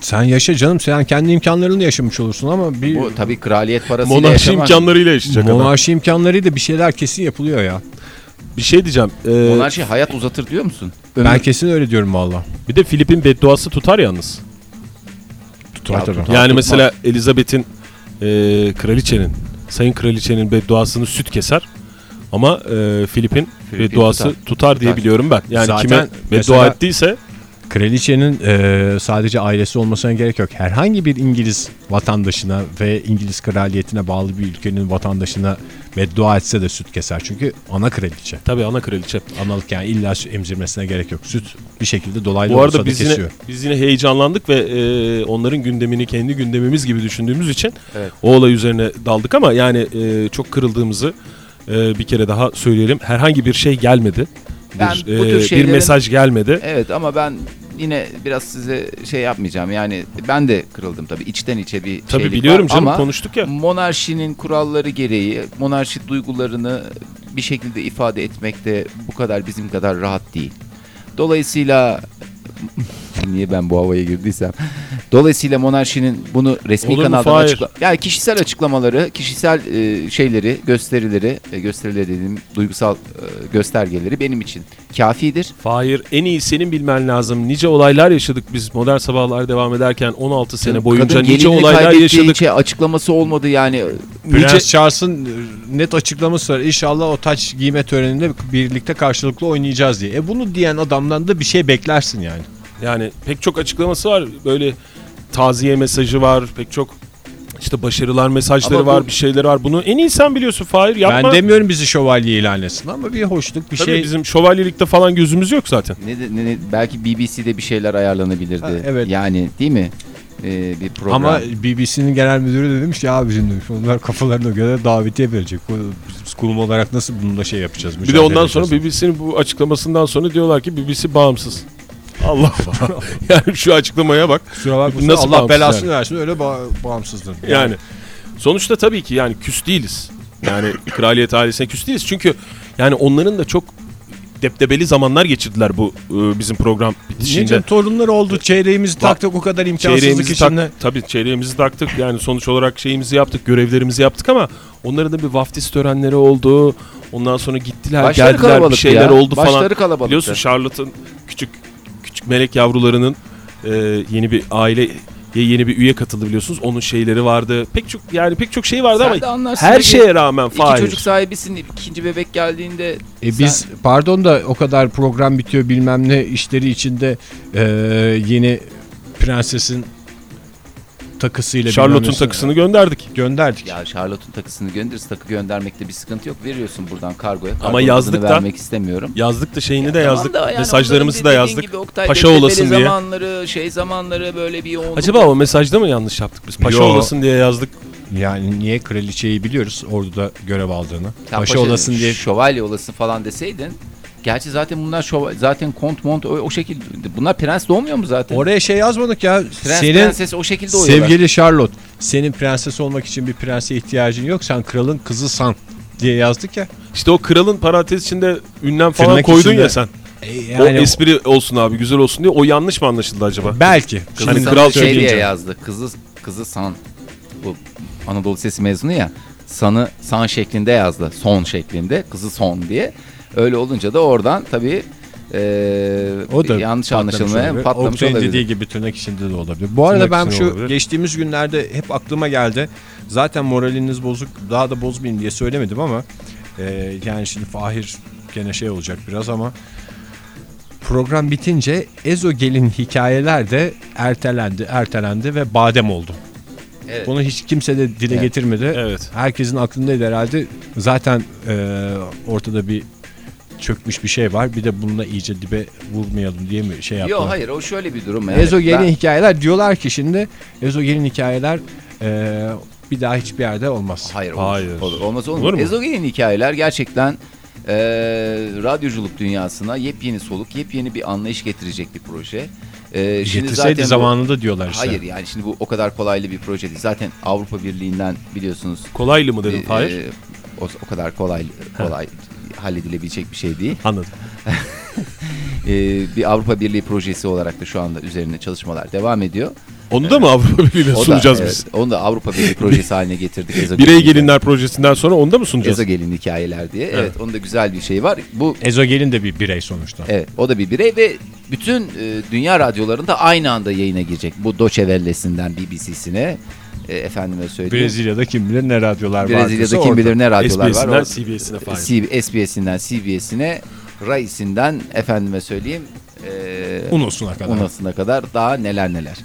Sen yaşa canım sen kendi imkanlarını yaşamış olursun ama bir Bu tabii kraliyet parasıyla Monarşi yaşamak. imkanlarıyla yaşayacak adam. monarşi imkanlarıyla bir şeyler kesin yapılıyor ya. Bir şey diyeceğim. Ee, Monarşi hayat uzatır diyor musun? Ben Ömür- kesin öyle diyorum valla. bir de Filip'in bedduası tutar yalnız. Tutar Ya tabii. tutar. Yani tutmaz. mesela Elizabeth'in e, kraliçenin, sayın kraliçenin bedduasını süt keser. Ama e, Filip'in Filip'in bedduası tutar. tutar, diye Tutar. biliyorum ben. Yani Zaten kime beddua mesela- ettiyse Kraliçenin e, sadece ailesi olmasına gerek yok. Herhangi bir İngiliz vatandaşına ve İngiliz kraliyetine bağlı bir ülkenin vatandaşına beddua etse de süt keser. Çünkü ana kraliçe. tabii ana kraliçe. Analık yani illa emzirmesine gerek yok. Süt bir şekilde dolaylı Bu olsa arada da biz yine, kesiyor. biz yine heyecanlandık ve e, onların gündemini kendi gündemimiz gibi düşündüğümüz için Evet. o olay üzerine daldık ama yani e, çok kırıldığımızı e, bir kere daha söyleyelim. Herhangi bir şey gelmedi. Ben bir, bu tür e, bir şeylerin- mesaj gelmedi. Evet ama ben yine biraz size şey yapmayacağım. Yani ben de kırıldım tabii. içten içe bir Tabii şeylik biliyorum var. canım ama konuştuk ya. monarşinin kuralları gereği monarşi duygularını bir şekilde ifade etmekte bu kadar bizim kadar rahat değil. Dolayısıyla niye ben bu havaya girdiysem. Dolayısıyla monarşinin bunu resmi Olur kanaldan açıkla yani kişisel açıklamaları, kişisel e, şeyleri, gösterileri, e, gösterileri dediğim duygusal e, göstergeleri benim için kafidir. Fahir en iyi senin bilmen lazım. Nice olaylar yaşadık biz modern sabahlar devam ederken 16 sene boyunca Kadın nice olaylar yaşadık. için açıklaması olmadı yani. Prens Nice Charles'ın net açıklaması var. İnşallah o taç giyme töreninde birlikte karşılıklı oynayacağız diye. E bunu diyen adamdan da bir şey beklersin yani. Yani pek çok açıklaması var. Böyle taziye mesajı var. Pek çok işte başarılar mesajları Ama bu- var, bir şeyler var. Bunu en iyi sen biliyorsun Fahir. Yapma. Ben demiyorum bizi şövalye ilan etsin ama bir hoşluk bir Tabii şey. bizim şövalyelikte falan gözümüz yok zaten. Ne, ne, ne- belki BBC'de bir şeyler ayarlanabilirdi. Ha, evet. Yani değil mi? Ee, bir program. Ama BBC'nin genel müdürü de demiş ki abicim demiş onlar kafalarına göre davetiye verecek. Bu- Biz kurum olarak nasıl bununla şey yapacağız? Bir de ondan sonra? BBC'nin bu açıklamasından sonra diyorlar ki BBC bağımsız. Allah yani şu açıklamaya bak. Kusura bakmasın, Nasıl Allah belasını yani? versin öyle ba- bağımsızdır. Yani sonuçta tabii ki yani küs değiliz. Yani kraliyet ailesine küs değiliz. Çünkü yani onların da çok deptebeli zamanlar geçirdiler bu e, bizim program bitişinde. Nice torunları oldu çeyreğimizi taktık o kadar imkansızlık Çeyreğimizi içinde. tak, tabii çeyreğimizi taktık yani sonuç olarak şeyimizi yaptık görevlerimizi yaptık ama onların da bir vaftiz törenleri oldu ondan sonra gittiler Başları geldiler bir şeyler ya. oldu falan Başları kalabalıktı. biliyorsun Charlotte'ın küçük küçük melek yavrularının e, yeni bir aile yeni bir üye katıldı biliyorsunuz onun şeyleri vardı pek çok yani pek çok şey vardı Sen ama anlarsın her ki şeye rağmen İki Fahir. çocuk sahibisin. ikinci bebek geldiğinde E sen- biz pardon da o kadar program bitiyor bilmem ne işleri içinde e, yeni prensesin takısıyla Charlotte'un takısını gönderdik. gönderdik. ya Charlotte'un takısını göndeririz. Takı göndermekte bir sıkıntı yok. Veriyorsun buradan kargoya. Ama Kargonun yazdık da- vermek istemiyorum. Yazdık da şeyini Ya de yazdık. da yani mesajlarımızı da yazdık. Gibi, Oktay Paşa Paşa olasın diye. zamanları, şey zamanları böyle bir yoğunluk. Acaba o mesajda mı yanlış yaptık biz? Paşa Yo. olasın diye yazdık. Yani niye kraliçeyi biliyoruz orduda görev aldığını. Sen Paşa olasın diye. Şövalye olasın falan deseydin. Gerçi zaten bunlar şövalye, zaten kont mont o, o şekilde. Bunlar prens doğmuyor mu zaten? Oraya şey yazmadık ya. prens senin prenses o şekilde oluyorlar. sevgili Charlotte senin prenses olmak için bir prense ihtiyacın yok. Sen kralın kızısan diye yazdık ya. İşte o kralın parantez içinde ünlem falan Tırnak koydun içinde. ya sen. E, o espri olsun abi güzel olsun diye. O yanlış mı anlaşıldı acaba? belki. Kızı Hani kral şey diye yazdı. Kızı kızı san. Bu Anadolu Lisesi mezunu ya. Sanı san şeklinde yazdı. Son şeklinde. Kızı son diye. Öyle olunca da oradan tabii eee, O da yanlış patlamış anlaşılmaya olabilir. patlamış Oktay'ın olabilir. dediği gibi tırnak içinde de olabilir. Bu arada Tırnak ben şu olabilir. geçtiğimiz günlerde hep aklıma geldi. Zaten moraliniz bozuk daha da bozmayayım diye söylemedim ama e, yani şimdi Fahir gene şey olacak biraz ama program bitince Ezogel'in hikayeler de ertelendi, ertelendi ve badem oldu. Evet. Bunu hiç kimse de dile Evet. getirmedi. Evet. Herkesin aklındaydı herhalde. Zaten e, ortada bir çökmüş bir şey var. Bir de bununla iyice dibe vurmayalım diye mi şey yaptılar? Yok hayır o şöyle bir durum. yani. Ezogelin Ben- hikayeler diyorlar ki şimdi Ezogelin hikayeler e, bir daha hiçbir yerde olmaz. Hayır, olur. Hayır. Olur. Olmaz olur, Olur mu? Ezogelin hikayeler gerçekten e, radyoculuk dünyasına yepyeni soluk, yepyeni bir anlayış getirecek bir proje. E, Getirseydi bu- zamanında diyorlar işte. Hayır yani şimdi bu o kadar kolaylı bir proje değil. Zaten Avrupa Birliği'nden biliyorsunuz. Kolaylı mı dedim Fahir? e, o, o kadar kolay kolay halledilebilecek bir şey değil. Anladım. E, bir Avrupa Birliği projesi olarak da şu anda üzerine çalışmalar devam ediyor. Onu da mı Avrupa Birliği'ne O da, sunacağız evet, biz? Onu da Avrupa Birliği projesi haline getirdik. Ezogelin Birey Gelinler projesinden sonra onu da mı sunacağız? Ezogelin hikayeler diye. Evet. onun da güzel bir şey var. Bu Ezogelin de bir birey sonuçta. Evet o da bir birey ve bütün e, dünya radyolarında aynı anda yayına girecek. Bu Deutsche Welle'sinden BBC'sine e, efendime söyleyeyim. Brezilya'da kim bilir ne radyolar vardır. Brezilya'da kim bilir ne radyolar var. SBS'inden O- CBS'ine. C- SBS'inden CBS'ine Raisinden efendime söyleyeyim e, Unosuna kadar. Unas'ına kadar daha neler neler.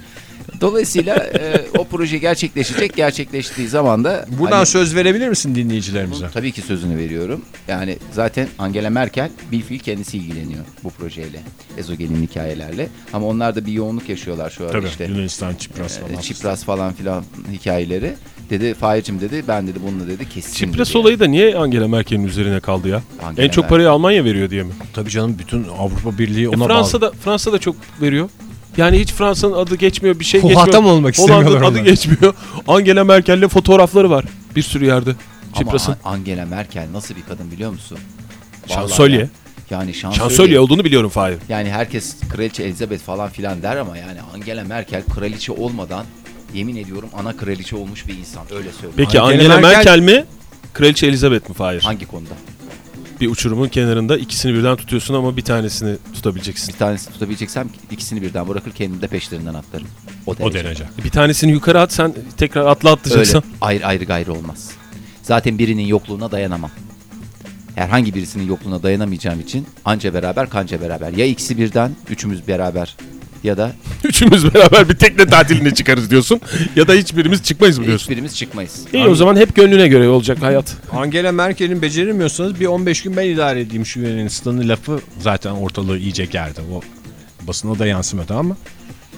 Dolayısıyla e, o proje gerçekleşecek. Gerçekleştiği zaman da Buradan hani- söz verebilir misin dinleyicilerimize? Tabii ki sözünü veriyorum. Yani zaten Angela Merkel bilfil kendisi ilgileniyor bu projeyle. Ezogelin hikayelerle. Ama onlar da bir yoğunluk yaşıyorlar şu an Tabii işte. Yunanistan, Çipras Ee, falan. Çipras falan filan hikayeleri. Dedi Fahir'cim dedi ben dedi bununla dedi kesin. Çipras dedi. olayı da niye Angela Merkel'in üzerine kaldı ya? Angela en çok Merkel. parayı Almanya veriyor diye mi? Tabii canım bütün Avrupa Birliği E, ona bağlı. Fransa'da Fransa'da çok veriyor. Yani hiç Fransa'nın adı geçmiyor, bir şey Fuhata geçmiyor. mı olmak istemiyorlar Hollanda'nın adı onlar? geçmiyor. Angela Merkel'le fotoğrafları var bir sürü yerde. Ama Çipras'ın. An- Angela Merkel nasıl bir kadın biliyor musun? Vallahi Şansölye. ya. Yani şansölye. Şansölye olduğunu biliyorum Fahir. Yani herkes kraliçe Elizabeth falan filan der ama yani Angela Merkel kraliçe olmadan yemin ediyorum ana kraliçe olmuş bir insan öyle söyleyeyim. Peki Angela Angela, Merkel- Merkel mi? Kraliçe Elizabeth mi Fahir? Hangi konuda? Bir uçurumun kenarında ikisini birden tutuyorsun ama bir tanesini tutabileceksin. Bir tanesini tutabileceksem ikisini birden bırakır kendimi de peşlerinden atlarım. O derece. O derece. Bir tanesini yukarı at sen tekrar atla atlayacaksın. Öyle ayrı ayrı gayrı olmaz. Zaten birinin yokluğuna dayanamam. Herhangi birisinin yokluğuna dayanamayacağım için anca beraber kanca beraber. Ya ikisi birden üçümüz beraber ya da Üçümüz beraber bir tekne tatiline çıkarız diyorsun. Ya da hiçbirimiz çıkmayız mı diyorsun? hiçbirimiz çıkmayız. İyi o zaman hep gönlüne göre olacak hayat. Angela Merkel'in beceremiyorsanız bir 15 gün ben idare edeyim şu Yunanistan'ı lafı zaten ortalığı iyice gerdi. O basına da yansımadı ama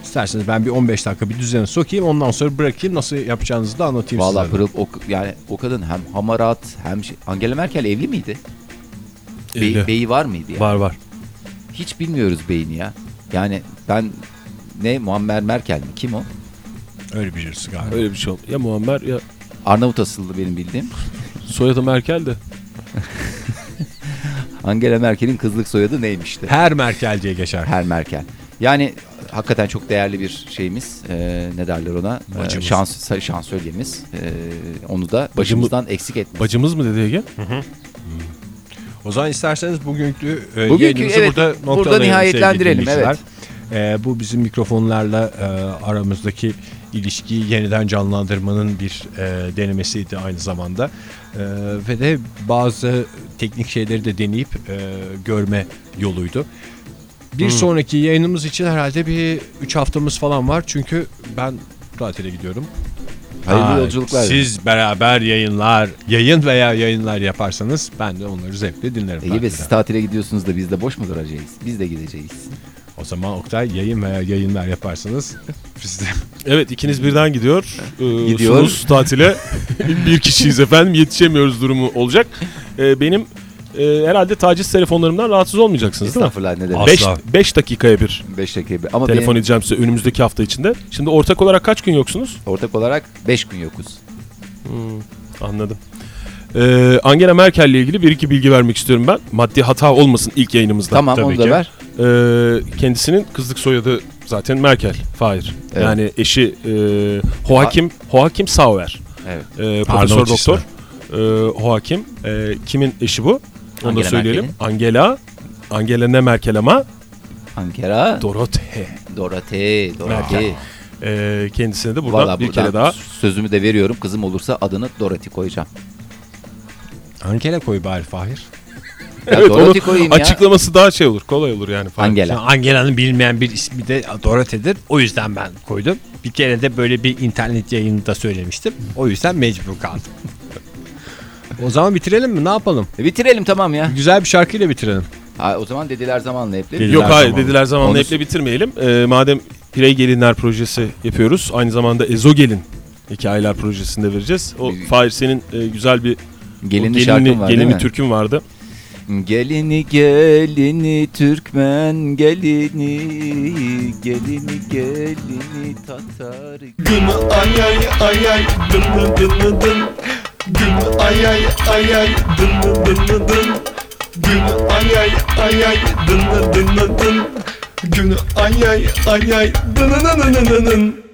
isterseniz ben bir 15 dakika bir düzene sokayım ondan sonra bırakayım nasıl yapacağınızı da anlatayım Vallahi size. pırıl o, yani o kadın hem hamarat hem şey. Angela Merkel evli miydi? Bey- Evli. beyi var mıydı ya? Var var. Hiç bilmiyoruz beyini ya. Yani ben ne Muammer Merkel mi? Kim o? Öyle birisi galiba. Öyle bir şey oldu. Ya Muammer ya Arnavut asıllı benim bildiğim. soyadı Merkel de. Angela Merkel'in kızlık soyadı neymişti? Her Merkel diye geçer. Her Merkel. Yani hakikaten çok değerli bir şeyimiz. Ee, ne derler ona? Ee, Bacımız. şans, şansölyemiz. Ee, onu da başımızdan eksik etmesin. Bacımız mı dedi Ege? O zaman isterseniz bugünkü, e, Bugünkü, yayınımızı evet, burada burada nihayetlendirelim, dinleyiciler. E, bu bizim mikrofonlarla e, aramızdaki ilişkiyi yeniden canlandırmanın bir e, denemesiydi aynı zamanda. E, ve de bazı teknik şeyleri de deneyip e, görme yoluydu. Bir sonraki yayınımız için herhalde bir 3 haftamız falan var. Çünkü ben tatile gidiyorum. Hayırlı Ha, yolculuklar. Siz beraber yayınlar, yayın veya yayınlar yaparsanız ben de onları zevkle dinlerim. İyi be tatilde. siz tatile gidiyorsunuz da biz de boş mu duracağız? Biz de gideceğiz. O zaman Oktay yayın veya yayınlar yaparsanız biz de Evet ikiniz birden gidiyor. Ee, Gidiyor. Gidiyor. tatile. bir kişiyiz efendim yetişemiyoruz durumu olacak. Ee, benim e, herhalde taciz telefonlarımdan rahatsız olmayacaksınız değil mi? Estağfurullah ne demek. Asla. 5 5 dakikaya bir 5 dakika. bir- Ama telefon benim edeceğim size önümüzdeki hafta içinde. Şimdi ortak olarak kaç gün yoksunuz? ortak olarak 5 gün yokuz. Anladım. Ee, Angela Merkel ile ilgili bir iki bilgi vermek istiyorum ben. Maddi hata olmasın ilk yayınımızda. Tamam tabii onu da ki. ver. Ee, kendisinin kızlık soyadı zaten Merkel. Fahir. Evet. Yani eşi e, Joachim, Joachim Sauer. Evet. Ee, profesör Arnavut doktor. Ee, Joachim. Ee, kimin eşi bu? Onu Angela da söyleyelim. Angela. Angela ne Merkel ama? Ankara. Dorothea. Dorothy. Dorothy. Merkel. Ee, kendisine de buradan Valla bir buradan kere daha sözümü de veriyorum. Kızım olursa adını Dorothy koyacağım. Ankara koy bari Fahir. Ya evet Dorothy koyayım ya. açıklaması daha şey olur kolay olur yani. falan. Angela. Yani Angela'nın bilinmeyen bir ismi de Dorothy'dir. O yüzden ben koydum. Bir kere de böyle bir internet yayınında söylemiştim. O yüzden mecbur kaldım. o zaman bitirelim mi? Ne yapalım? E, Bitirelim tamam ya. Güzel bir şarkıyla bitirelim. Ha, o zaman dediler zamanla hep. Dediler Yok hayır zamanla. dediler zamanla Onu- eple bitirmeyelim. Ee, madem Pirey Gelinler projesi yapıyoruz. Aynı zamanda Ezogelin hikayeler projesinde vereceğiz. O Fahir senin e, güzel bir Gelinli, o şarkın var gelinli türkün vardı. Gelini gelini Türkmen gelini gelini gelini Tatar Gını ay ay ay ay dın dın dın dın dın ay ay ay ay. Dın dın dın dın. Dın ay ay ay ay. Dın dın dın dın. Dın ay ay ay ay. Dın dın dın dın